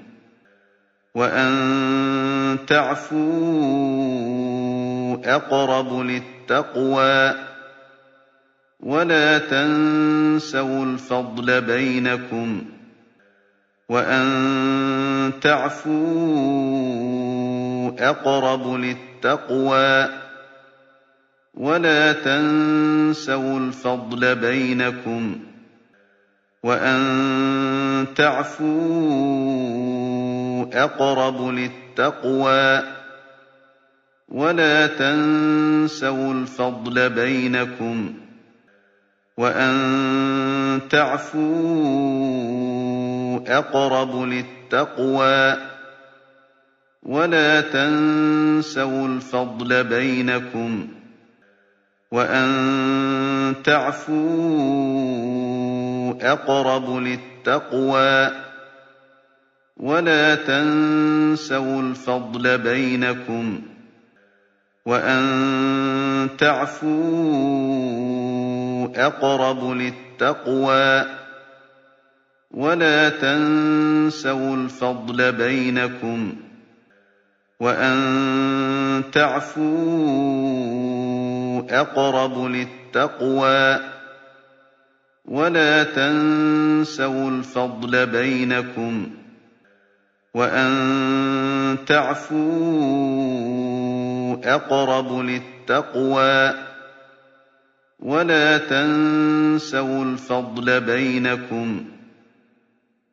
وَأَن تَعْفُوا أَقْرَبُ لِلتَّقْوَىٰ ۖ وَلَا تَنسَوُا الْفَضْلَ بَيْنَكُمْ ۚ وَأَن تَعْفُوا أَقْرَبُ لِلتَّقْوَىٰ ۖ وَلَا تَنسَوُا الْفَضْلَ بَيْنَكُمْ ۚ وَأَن تَعْفُوا أَقْرَبُ لِلتَّقْوَىٰ ۖ وَلَا تَنسَوُا الْفَضْلَ بَيْنَكُمْ ۚ وَأَن تَعْفُوا أَقْرَبُ لِلتَّقْوَىٰ ۖ وَلَا تَنسَوُا الْفَضْلَ بَيْنَكُمْ ۚ وَأَن تَعْفُوا أَقْرَبُ لِلتَّقْوَىٰ ۖ وَلَا تَنسَوُا الْفَضْلَ بَيْنَكُمْ ۚ وَأَن تَعْفُوا أَقْرَبُ لِلتَّقْوَىٰ ۖ وَلَا تَنسَوُا الْفَضْلَ بَيْنَكُمْ ۚ وَأَن تَعْفُوا أَقْرَبُ لِلتَّقْوَىٰ ۖ وَلَا تَنسَوُا الْفَضْلَ بَيْنَكُمْ ۚ وَأَن تَعْفُوا أَقْرَبُ لِلتَّقْوَىٰ ۖ وَلَا تَنسَوُا الْفَضْلَ بَيْنَكُمْ ۚ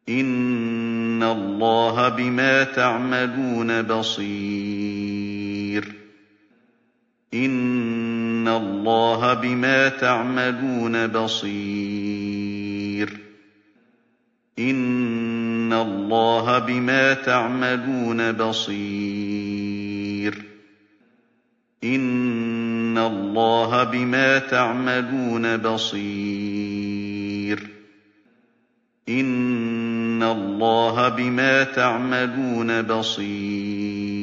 إِنَّ اللَّهَ بِمَا تَعْمَلُونَ بَصِيرٌ إِنَّ اللَّهَ بِمَا تَعْمَلُونَ بَصِيرٌ إِنَّ اللَّهَ بِمَا تَعْمَلُونَ بَصِيرٌ إِنَّ اللَّهَ بِمَا تَعْمَلُونَ بَصِيرٌ إِنَّ اللَّهَ بِمَا تَعْمَلُونَ بَصِيرٌ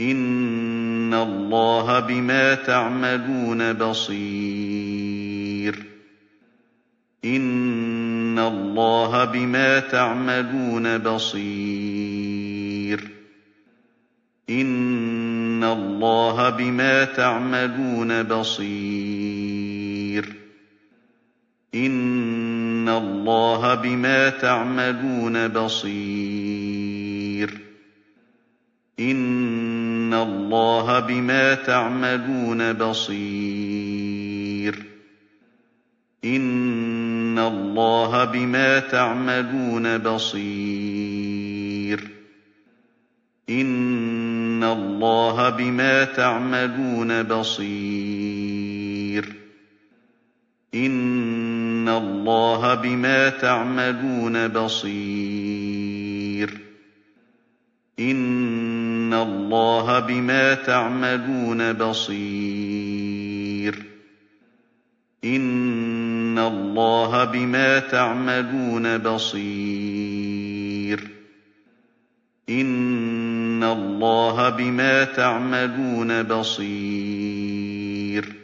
إِنَّ اللَّهَ بِمَا تَعْمَلُونَ بَصِيرٌ. إِنَّ اللَّهَ بِمَا تَعْمَلُونَ بَصِيرٌ. إِنَّ اللَّهَ بِمَا تَعْمَلُونَ بَصِيرٌ. إِنَّ اللَّهَ بِمَا تَعْمَلُونَ بَصِيرٌ. إِنَّ اللَّهَ بِمَا تَعْمَلُونَ بَصِيرٌ. إِنَّ اللَّهَ بِمَا تَعْمَلُونَ بَصِيرٌ. إِنَّ اللَّهَ بِمَا تَعْمَلُونَ بَصِيرٌ. إِنَّ اللَّهَ بِمَا تَعْمَلُونَ بَصِيرٌ. إِنَّ اللَّهَ بِمَا تَعْمَلُونَ بَصِيرٌ. إِنَّ اللَّهَ بِمَا تَعْمَلُونَ بَصِيرٌ. إِنَّ اللَّهَ بِمَا تَعْمَلُونَ بَصِيرٌ.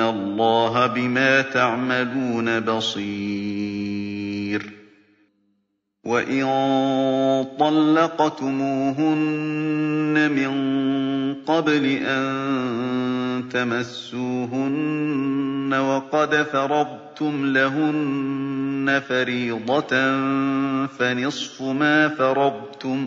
اللَّهَ بِمَا تَعْمَلُونَ بَصِيرٌ وَإِن طَلَّقْتُمُوهُنَّ مِن قَبْلِ أَن تَمَسُّوهُنَّ وَقَدْ فَرَضْتُمْ لَهُنَّ فَرِيضَةً فَنِصْفُ مَا فَرَضْتُمْ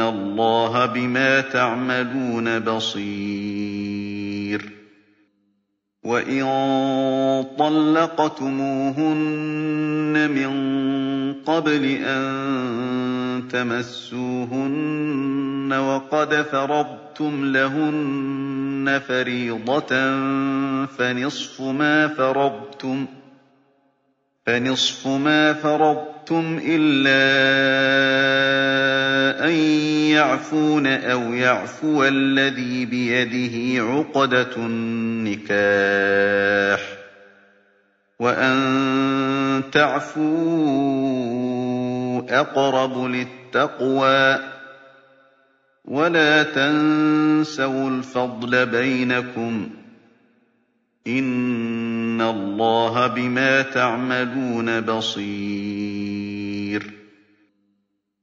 اللَّهَ بِمَا تَعْمَلُونَ بَصِيرٌ وَإِن طَلَّقْتُمُوهُنَّ مِن قَبْلِ أَن تَمَسُّوهُنَّ وَقَدْ فَرَضْتُمْ لَهُنَّ فَرِيضَةً فَنِصْفُ مَا فَرَضْتُمْ إِلَّا أَن يَعْفُونَ أَوْ يَعْفُوَ الَّذِي بِيَدِهِ عُقْدَةُ النِّكَاحِ ۚ وَأَن تَعْفُوا أَقْرَبُ لِلتَّقْوَىٰ ۖ وَلَا تَنسَوُا الْفَضْلَ بَيْنَكُمْ ۚ إِنَّ اللَّهَ بِمَا تَعْمَلُونَ بَصِيرٌ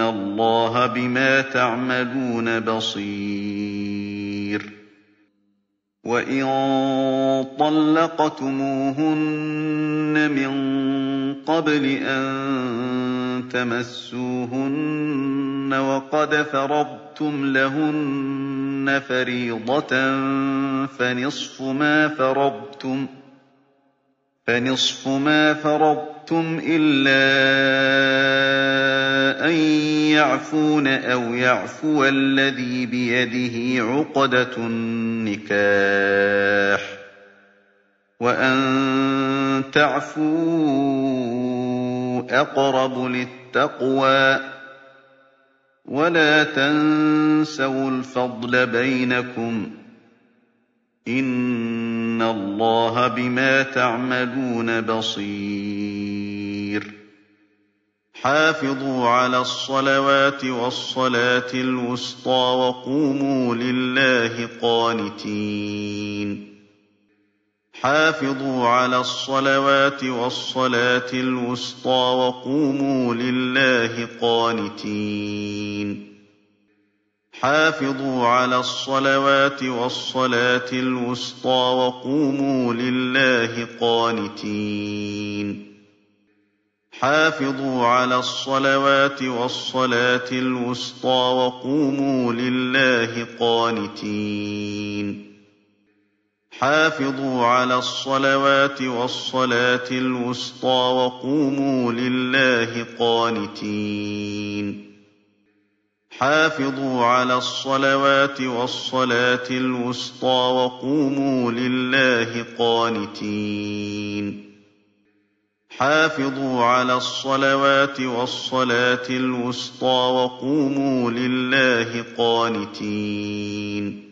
اللَّهَ بِمَا تَعْمَلُونَ بَصِيرٌ وَإِن طَلَّقْتُمُوهُنَّ مِن قَبْلِ أَن تَمَسُّوهُنَّ وَقَدْ فَرَضْتُمْ لَهُنَّ فَرِيضَةً فَنِصْفُ مَا فَرَضْتُمْ إِلَّا أَن يَعْفُونَ أَوْ يَعْفُوَ الَّذِي بِيَدِهِ عُقْدَةُ النِّكَاحِ ۚ وَأَن تَعْفُوا أَقْرَبُ لِلتَّقْوَىٰ ۖ وَلَا تَنسَوُا الْفَضْلَ بَيْنَكُمْ ۚ إِنَّ اللَّهَ بِمَا تَعْمَلُونَ بَصِيرٌ حَافِظُوا عَلَى الصَّلَوَاتِ وَالصَّلَاةِ الْوُسْطَىٰ وَقُومُوا لِلَّهِ قَانِتِينَ. حَافِظُوا عَلَى الصَّلَوَاتِ وَالصَّلَاةِ الْوُسْطَىٰ وَقُومُوا لِلَّهِ قَانِتِينَ. حَافِظُوا عَلَى الصَّلَوَاتِ وَالصَّلَاةِ الْوُسْطَىٰ وَقُومُوا لِلَّهِ قَانِتِينَ. حَافِظُوا عَلَى الصَّلَوَاتِ وَالصَّلَاةِ الْوُسْطَىٰ وَقُومُوا لِلَّهِ قَانِتِينَ. حَافِظُوا عَلَى الصَّلَوَاتِ وَالصَّلَاةِ الْوُسْطَىٰ وَقُومُوا لِلَّهِ قَانِتِينَ. حَافِظُوا عَلَى الصَّلَوَاتِ وَالصَّلَاةِ الْوُسْطَىٰ وَقُومُوا لِلَّهِ قَانِتِينَ. حَافِظُوا عَلَى الصَّلَوَاتِ وَالصَّلَاةِ الْوُسْطَىٰ وَقُومُوا لِلَّهِ قَانِتِينَ.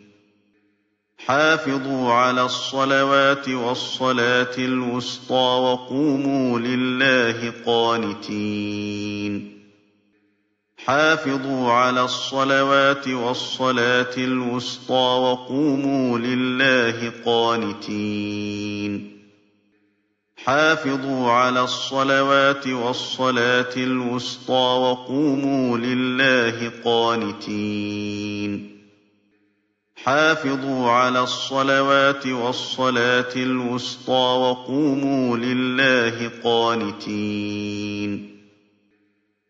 حَافِظُوا عَلَى الصَّلَوَاتِ وَالصَّلَاةِ الْوُسْطَىٰ وَقُومُوا لِلَّهِ قَانِتِينَ. حَافِظُوا عَلَى الصَّلَوَاتِ وَالصَّلَاةِ الْوُسْطَىٰ وَقُومُوا لِلَّهِ قَانِتِينَ. حَافِظُوا عَلَى الصَّلَوَاتِ وَالصَّلَاةِ الْوُسْطَىٰ وَقُومُوا لِلَّهِ قَانِتِينَ. حَافِظُوا عَلَى الصَّلَوَاتِ وَالصَّلَاةِ الْوُسْطَىٰ وَقُومُوا لِلَّهِ قَانِتِينَ.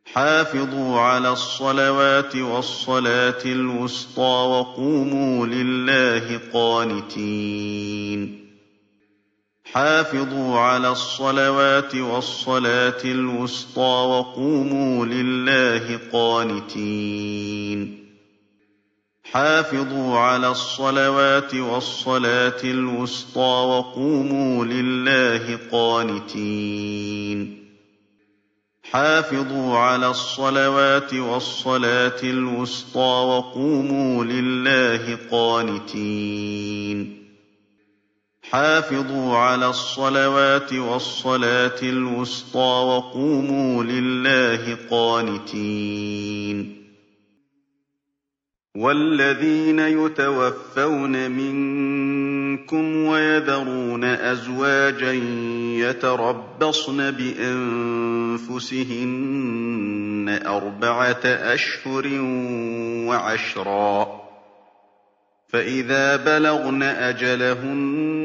حافظوا على الصلوات والصلاة الوسطى وقوموا لله قانتين. حافظوا على الصلوات والصلاة الوسطى وقوموا لله قانتين. حافظوا على الصلوات والصلاة الوسطى وقوموا لله قانتين. حافظوا على الصلوات والصلاة الوسطى وقوموا لله قانتين. حافظوا على الصلوات والصلاة الوسطى وقوموا لله قانتين. والذين يتوفون منكم ويذرون أزواجا يتربصن بأنفسهن أربعة أشهر وعشرا. فإذا بلغن أجلهن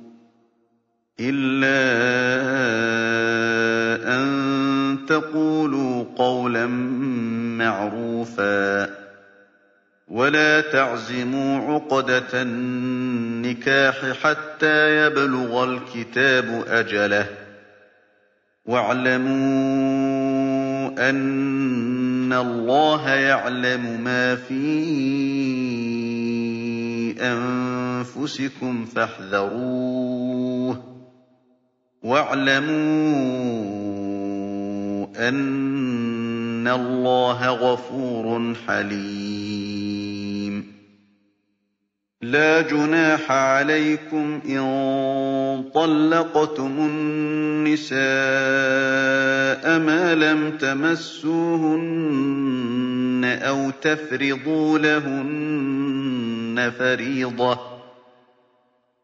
إِلَّا أَن تَقُولُوا قَوْلًا مَّعْرُوفًا وَلَا تَعْزِمُوا عُقْدَةَ النِّكَاحِ حَتَّىٰ يَبْلُغَ الْكِتَابُ أَجَلَهُ ۚ وَاعْلَمُوا أَنَّ اللَّهَ يَعْلَمُ مَا فِي أَنفُسِكُمْ فَاحْذَرُوهُ ۚ وَاعْلَمُوا أَنَّ اللَّهَ غَفُورٌ حَلِيمٌ. لَّا جُنَاحَ عَلَيْكُمْ إِن طَلَّقْتُمُ النِّسَاءَ مَا لَمْ تَمَسُّوهُنَّ أَوْ تَفْرِضُوا لَهُنَّ فَرِيضَةً ۚ.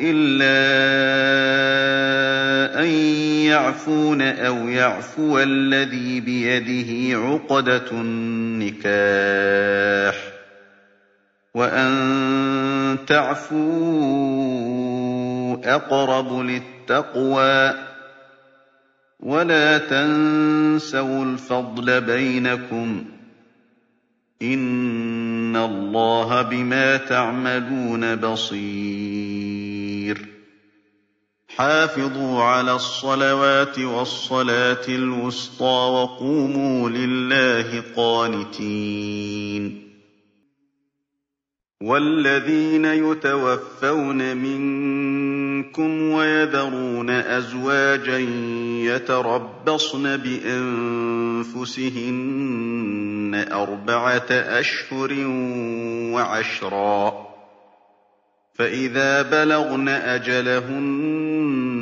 إِلَّا أَن يَعْفُونَ أَوْ يَعْفُوَ الَّذِي بِيَدِهِ عُقْدَةُ النِّكَاحِ ۚ وَأَن تَعْفُوا أَقْرَبُ لِلتَّقْوَىٰ ۚ وَلَا تَنسَوُا الْفَضْلَ بَيْنَكُمْ ۚ إِنَّ اللَّهَ بِمَا تَعْمَلُونَ بَصِيرٌ حَافِظُوا عَلَى الصَّلَوَاتِ وَالصَّلَاةِ الْوُسْطَىٰ وَقُومُوا لِلَّهِ قَانِتِينَ. وَالَّذِينَ يُتَوَفَّوْنَ مِنكُمْ وَيَذَرُونَ أَزْوَاجًا يَتَرَبَّصْنَ بِأَنفُسِهِنَّ أَرْبَعَةَ أَشْهُرٍ وَعَشْرًا ۖ. فَإِذَا بَلَغْنَ أَجَلَهُنَّ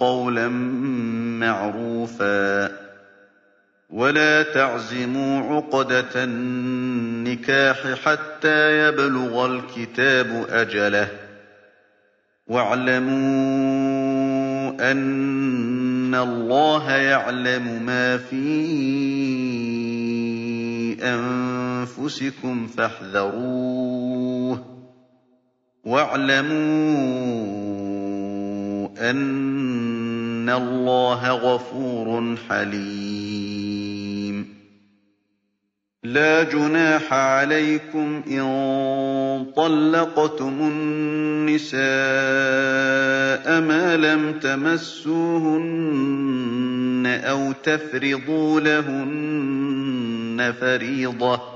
قَوْلًا مَّعْرُوفًا ۚ وَلَا تَعْزِمُوا عُقْدَةَ النِّكَاحِ حَتَّىٰ يَبْلُغَ الْكِتَابُ أَجَلَهُ ۚ وَاعْلَمُوا أَنَّ اللَّهَ يَعْلَمُ مَا فِي أَنفُسِكُمْ فَاحْذَرُوهُ ۚ وَاعْلَمُوا أَنَّ اللَّهَ غَفُورٌ حَلِيمٌ. لَّا جُنَاحَ عَلَيْكُمْ إِن طَلَّقْتُمُ النِّسَاءَ مَا لَمْ تَمَسُّوهُنَّ أَوْ تَفْرِضُوا لَهُنَّ فَرِيضَةً ۚ.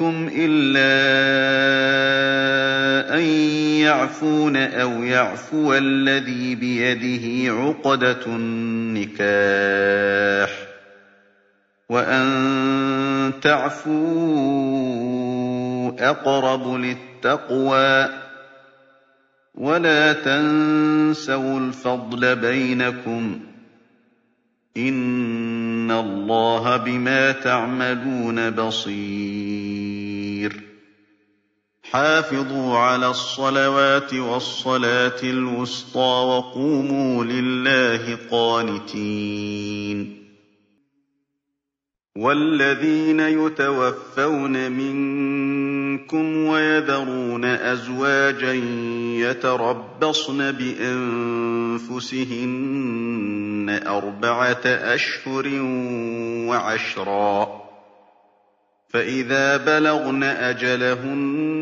إِلَّا أَن يَعْفُونَ أَوْ يَعْفُوَ الَّذِي بِيَدِهِ عُقْدَةُ النِّكَاحِ ۚ وَأَن تَعْفُوا أَقْرَبُ لِلتَّقْوَىٰ ۚ وَلَا تَنسَوُا الْفَضْلَ بَيْنَكُمْ ۚ إِنَّ اللَّهَ بِمَا تَعْمَلُونَ بَصِيرٌ حَافِظُوا عَلَى الصَّلَوَاتِ وَالصَّلَاةِ الْوُسْطَىٰ وَقُومُوا لِلَّهِ قَانِتِينَ. وَالَّذِينَ يُتَوَفَّوْنَ مِنكُمْ وَيَذَرُونَ أَزْوَاجًا يَتَرَبَّصْنَ بِأَنفُسِهِنَّ أَرْبَعَةَ أَشْهُرٍ وَعَشْرًا ۖ. فَإِذَا بَلَغْنَ أَجَلَهُنَّ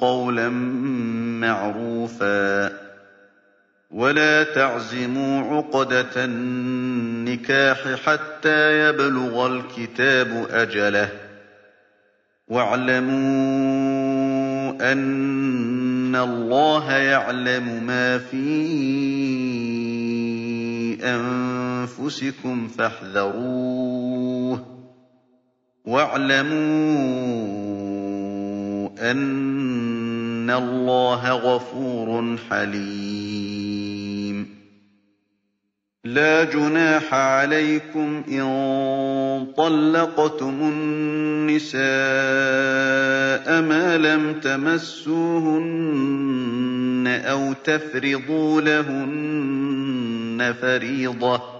قَوْلًا مَّعْرُوفًا ۚ وَلَا تَعْزِمُوا عُقْدَةَ النِّكَاحِ حَتَّىٰ يَبْلُغَ الْكِتَابُ أَجَلَهُ ۚ وَاعْلَمُوا أَنَّ اللَّهَ يَعْلَمُ مَا فِي أَنفُسِكُمْ فَاحْذَرُوهُ ۚ وَاعْلَمُوا أَنَّ اللَّهَ غَفُورٌ حَلِيمٌ. لَّا جُنَاحَ عَلَيْكُمْ إِن طَلَّقْتُمُ النِّسَاءَ مَا لَمْ تَمَسُّوهُنَّ أَوْ تَفْرِضُوا لَهُنَّ فَرِيضَةً.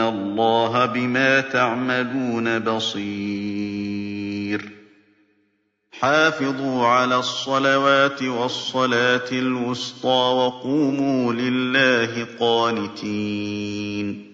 اللَّهَ بِمَا تَعْمَلُونَ بَصِيرٌ. حَافِظُوا عَلَى الصَّلَوَاتِ وَالصَّلَاةِ الْوُسْطَىٰ وَقُومُوا لِلَّهِ قَانِتِينَ.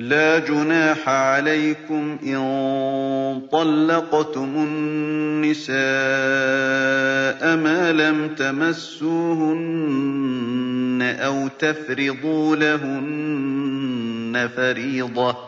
لَّا جُنَاحَ عَلَيْكُمْ إِن طَلَّقْتُمُ النِّسَاءَ مَا لَمْ تَمَسُّوهُنَّ أَوْ تَفْرِضُوا لَهُنَّ فَرِيضَةً ۚ.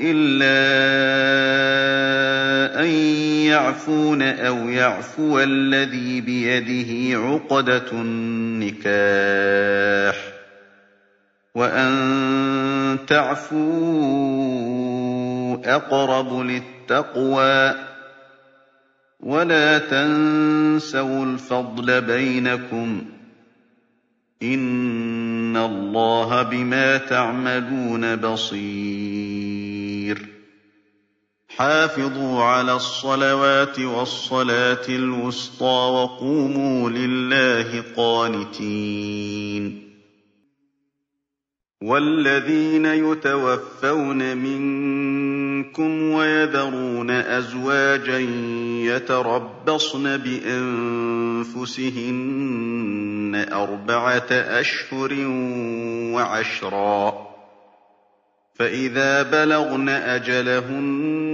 إِلَّا أَن يَعْفُونَ أَوْ يَعْفُوَ الَّذِي بِيَدِهِ عُقْدَةُ النِّكَاحِ ۚ وَأَن تَعْفُوا أَقْرَبُ لِلتَّقْوَىٰ ۚ وَلَا تَنسَوُا الْفَضْلَ بَيْنَكُمْ ۚ إِنَّ اللَّهَ بِمَا تَعْمَلُونَ بَصِيرٌ حَافِظُوا عَلَى الصَّلَوَاتِ وَالصَّلَاةِ الْوُسْطَىٰ وَقُومُوا لِلَّهِ قَانِتِينَ. وَالَّذِينَ يُتَوَفَّوْنَ مِنكُمْ وَيَذَرُونَ أَزْوَاجًا يَتَرَبَّصْنَ بِأَنفُسِهِنَّ أَرْبَعَةَ أَشْهُرٍ وَعَشْرًا ۖ. فَإِذَا بَلَغْنَ أَجَلَهُنَّ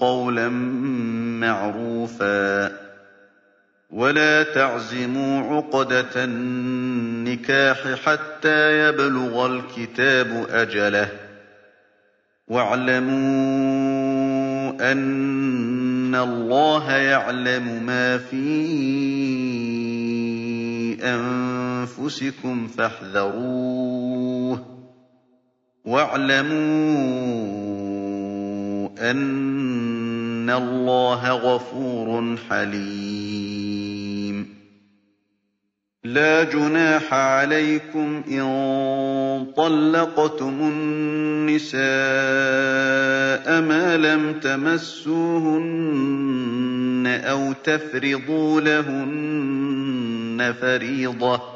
قَوْلًا مَّعْرُوفًا ۚ وَلَا تَعْزِمُوا عُقْدَةَ النِّكَاحِ حَتَّىٰ يَبْلُغَ الْكِتَابُ أَجَلَهُ ۚ وَاعْلَمُوا أَنَّ اللَّهَ يَعْلَمُ مَا فِي أَنفُسِكُمْ فَاحْذَرُوهُ ۚ وَاعْلَمُوا أَنَّ اللَّهَ غَفُورٌ حَلِيمٌ. لَّا جُنَاحَ عَلَيْكُمْ إِن طَلَّقْتُمُ النِّسَاءَ مَا لَمْ تَمَسُّوهُنَّ أَوْ تَفْرِضُوا لَهُنَّ فَرِيضَةً ۚ.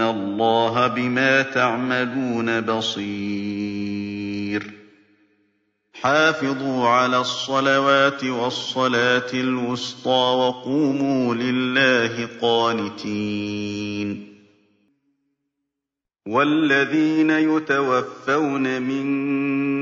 اللَّهَ بِمَا تَعْمَلُونَ بَصِيرٌ حَافِظُوا عَلَى الصَّلَوَاتِ وَالصَّلَاةِ الْوُسْطَىٰ وَقُومُوا لِلَّهِ قَانِتِينَ وَالَّذِينَ يُتَوَفَّوْنَ مِنكُمْ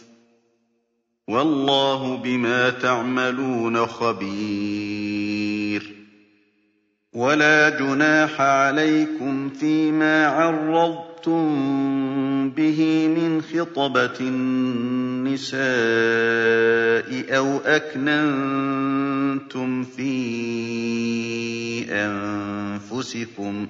وَاللَّهُ بِمَا تَعْمَلُونَ خَبِيرٌ. وَلَا جُنَاحَ عَلَيْكُمْ فِيمَا عَرَّضْتُم بِهِ مِنْ خِطْبَةِ النِّسَاءِ أَوْ أَكْنَنتُمْ فِي أَنفُسِكُمْ ۚ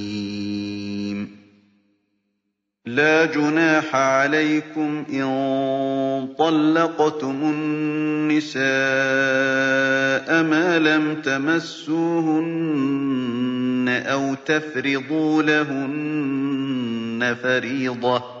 لَّا جُنَاحَ عَلَيْكُمْ إِن طَلَّقْتُمُ النِّسَاءَ مَا لَمْ تَمَسُّوهُنَّ أَوْ تَفْرِضُوا لَهُنَّ فَرِيضَةً ۚ.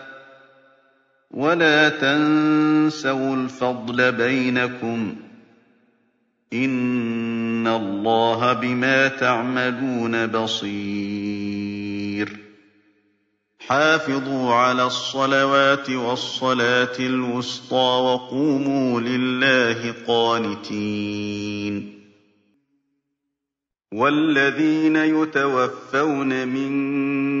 وَلَا تَنسَوُا الْفَضْلَ بَيْنَكُمْ ۚ إِنَّ اللَّهَ بِمَا تَعْمَلُونَ بَصِيرٌ حَافِظُوا عَلَى الصَّلَوَاتِ وَالصَّلَاةِ الْوُسْطَىٰ وَقُومُوا لِلَّهِ قَانِتِينَ وَالَّذِينَ يُتَوَفَّوْنَ مِنكُمْ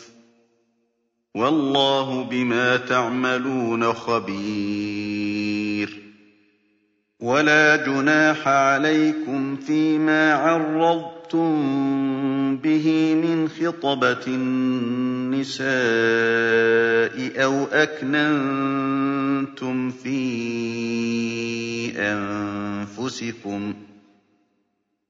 وَاللَّهُ بِمَا تَعْمَلُونَ خَبِيرٌ. وَلَا جُنَاحَ عَلَيْكُمْ فِيمَا عَرَّضْتُم بِهِ مِنْ خِطْبَةِ النِّسَاءِ أَوْ أَكْنَنتُمْ فِي أَنفُسِكُمْ ۚ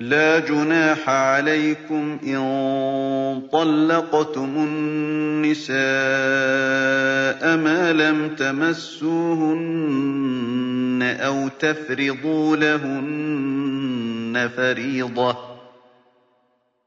لَّا جُنَاحَ عَلَيْكُمْ إِن طَلَّقْتُمُ النِّسَاءَ مَا لَمْ تَمَسُّوهُنَّ أَوْ تَفْرِضُوا لَهُنَّ فَرِيضَةً ۚ.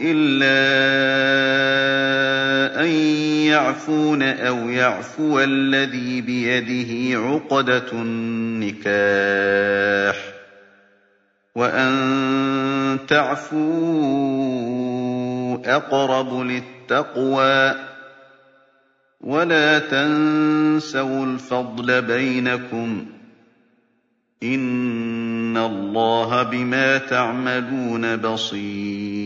إِلَّا أَن يَعْفُونَ أَوْ يَعْفُوَ الَّذِي بِيَدِهِ عُقْدَةُ النِّكَاحِ ۚ وَأَن تَعْفُوا أَقْرَبُ لِلتَّقْوَىٰ ۖ وَلَا تَنسَوُا الْفَضْلَ بَيْنَكُمْ ۚ إِنَّ اللَّهَ بِمَا تَعْمَلُونَ بَصِيرٌ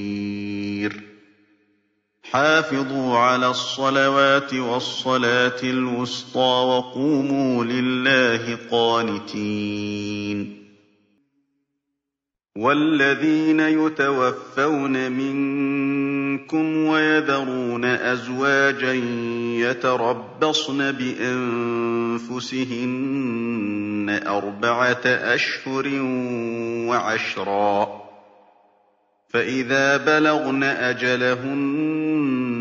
حَافِظُوا عَلَى الصَّلَوَاتِ وَالصَّلَاةِ الْوُسْطَىٰ وَقُومُوا لِلَّهِ قَانِتِينَ. وَالَّذِينَ يُتَوَفَّوْنَ مِنكُمْ وَيَذَرُونَ أَزْوَاجًا يَتَرَبَّصْنَ بِأَنفُسِهِنَّ أَرْبَعَةَ أَشْهُرٍ وَعَشْرًا ۖ. فَإِذَا بَلَغْنَ أَجَلَهُنَّ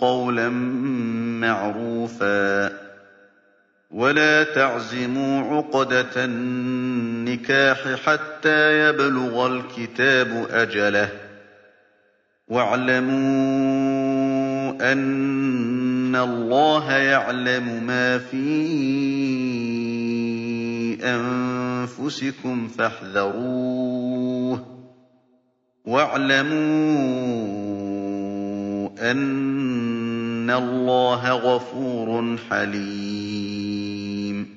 قَوْلًا مَّعْرُوفًا ۚ وَلَا تَعْزِمُوا عُقْدَةَ النِّكَاحِ حَتَّىٰ يَبْلُغَ الْكِتَابُ أَجَلَهُ ۚ وَاعْلَمُوا أَنَّ اللَّهَ يَعْلَمُ مَا فِي أَنفُسِكُمْ فَاحْذَرُوهُ ۚ وَاعْلَمُوا أَنَّ اللَّهَ غَفُورٌ حَلِيمٌ.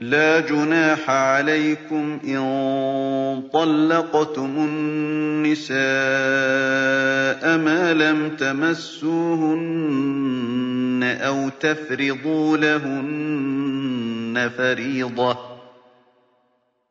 لَّا جُنَاحَ عَلَيْكُمْ إِن طَلَّقْتُمُ النِّسَاءَ مَا لَمْ تَمَسُّوهُنَّ أَوْ تَفْرِضُوا لَهُنَّ فَرِيضَةً ۚ.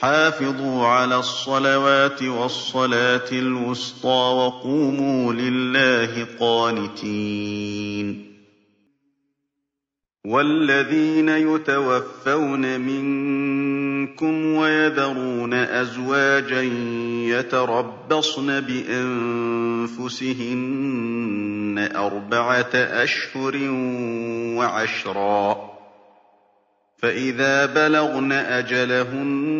حَافِظُوا عَلَى الصَّلَوَاتِ وَالصَّلَاةِ الْوُسْطَىٰ وَقُومُوا لِلَّهِ قَانِتِينَ. وَالَّذِينَ يُتَوَفَّوْنَ مِنكُمْ وَيَذَرُونَ أَزْوَاجًا يَتَرَبَّصْنَ بِأَنفُسِهِنَّ أَرْبَعَةَ أَشْهُرٍ وَعَشْرًا ۖ. فَإِذَا بَلَغْنَ أَجَلَهُنَّ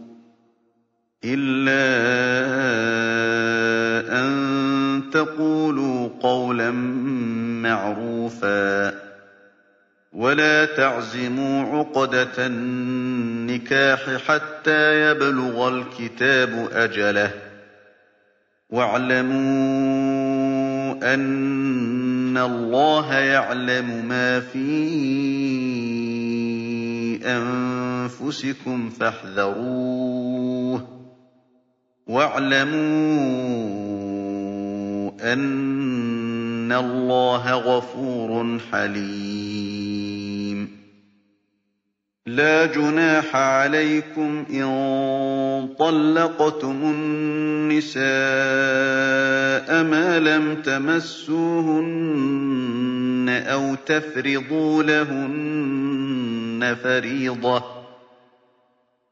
إِلَّا أَن تَقُولُوا قَوْلًا مَّعْرُوفًا ۚ وَلَا تَعْزِمُوا عُقْدَةَ النِّكَاحِ حَتَّىٰ يَبْلُغَ الْكِتَابُ أَجَلَهُ ۚ وَاعْلَمُوا أَنَّ اللَّهَ يَعْلَمُ مَا فِي أَنفُسِكُمْ فَاحْذَرُوهُ ۚ وَاعْلَمُوا أَنَّ اللَّهَ غَفُورٌ حَلِيمٌ. لَّا جُنَاحَ عَلَيْكُمْ إِن طَلَّقْتُمُ النِّسَاءَ مَا لَمْ تَمَسُّوهُنَّ أَوْ تَفْرِضُوا لَهُنَّ فَرِيضَةً ۚ.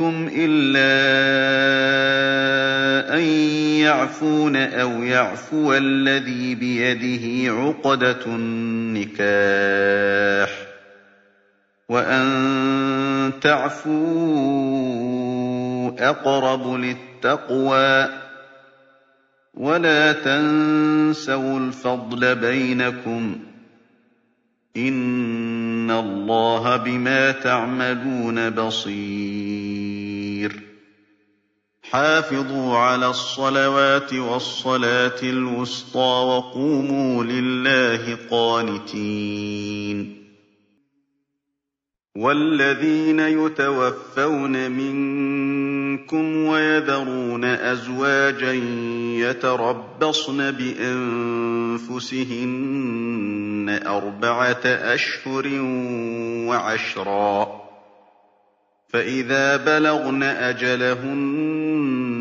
إِلَّا أَن يَعْفُونَ أَوْ يَعْفُوَ الَّذِي بِيَدِهِ عُقْدَةُ النِّكَاحِ ۚ وَأَن تَعْفُوا أَقْرَبُ لِلتَّقْوَىٰ ۖ وَلَا تَنسَوُا الْفَضْلَ بَيْنَكُمْ ۚ إِنَّ اللَّهَ بِمَا تَعْمَلُونَ بَصِيرٌ حَافِظُوا عَلَى الصَّلَوَاتِ وَالصَّلَاةِ الْوُسْطَىٰ وَقُومُوا لِلَّهِ قَانِتِينَ. وَالَّذِينَ يُتَوَفَّوْنَ مِنكُمْ وَيَذَرُونَ أَزْوَاجًا يَتَرَبَّصْنَ بِأَنفُسِهِنَّ أَرْبَعَةَ أَشْهُرٍ وَعَشْرًا ۖ. فَإِذَا بَلَغْنَ أَجَلَهُنَّ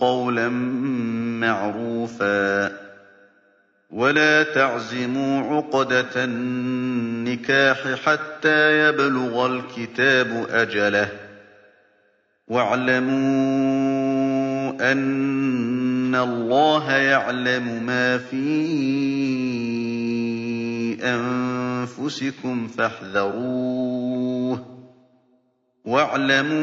قَوْلًا مَّعْرُوفًا ۚ وَلَا تَعْزِمُوا عُقْدَةَ النِّكَاحِ حَتَّىٰ يَبْلُغَ الْكِتَابُ أَجَلَهُ ۚ وَاعْلَمُوا أَنَّ اللَّهَ يَعْلَمُ مَا فِي أَنفُسِكُمْ فَاحْذَرُوهُ ۚ وَاعْلَمُوا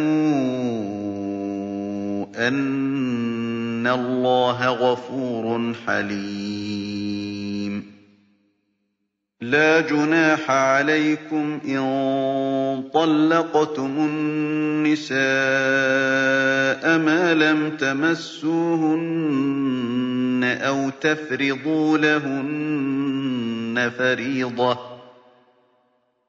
أَنَّ اللَّهَ غَفُورٌ حَلِيمٌ. لَّا جُنَاحَ عَلَيْكُمْ إِن طَلَّقْتُمُ النِّسَاءَ مَا لَمْ تَمَسُّوهُنَّ أَوْ تَفْرِضُوا لَهُنَّ فَرِيضَةً ۚ.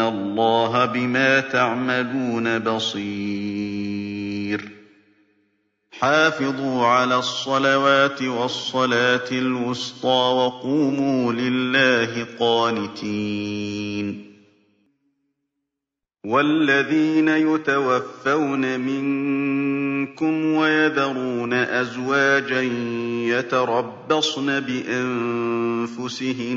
اللَّهَ بِمَا تَعْمَلُونَ بَصِيرٌ. حَافِظُوا عَلَى الصَّلَوَاتِ وَالصَّلَاةِ الْوُسْطَىٰ وَقُومُوا لِلَّهِ قَانِتِينَ. وَالَّذِينَ يُتَوَفَّوْنَ مِنكُمْ وَيَذَرُونَ أَزْوَاجًا يَتَرَبَّصْنَ بِأَنفُسِهِنَّ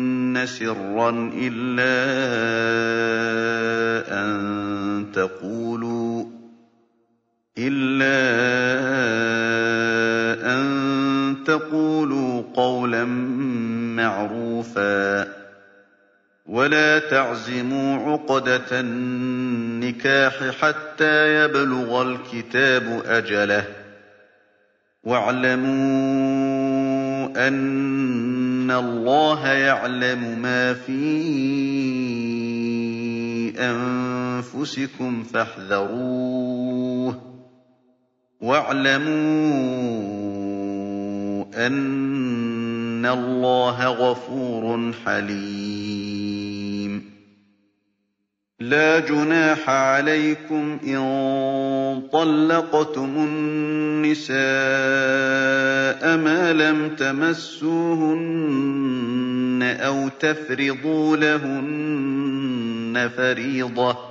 سِرًّا إِلَّا أَن تَقُولُوا قَوْلًا مَّعْرُوفًا ۚ وَلَا تَعْزِمُوا عُقْدَةَ النِّكَاحِ حَتَّىٰ يَبْلُغَ الْكِتَابُ أَجَلَهُ ۚ وَاعْلَمُوا أَنَّ اللَّهَ يَعْلَمُ مَا فِي أَنفُسِكُمْ فَاحْذَرُوهُ ۚ وَاعْلَمُوا أَنَّ اللَّهَ غَفُورٌ حَلِيمٌ لَّا جُنَاحَ عَلَيْكُمْ إِن طَلَّقْتُمُ النِّسَاءَ مَا لَمْ تَمَسُّوهُنَّ أَوْ تَفْرِضُوا لَهُنَّ فَرِيضَةً ۚ.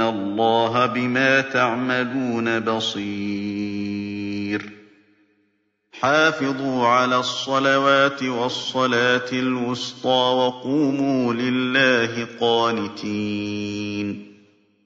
إِنَّ اللَّهَ بِمَا تَعْمَلُونَ بَصِيرٌ. حَافِظُوا عَلَى الصَّلَوَاتِ وَالصَّلَاةِ الْوُسْطَىٰ وَقُومُوا لِلَّهِ قَانِتِينَ.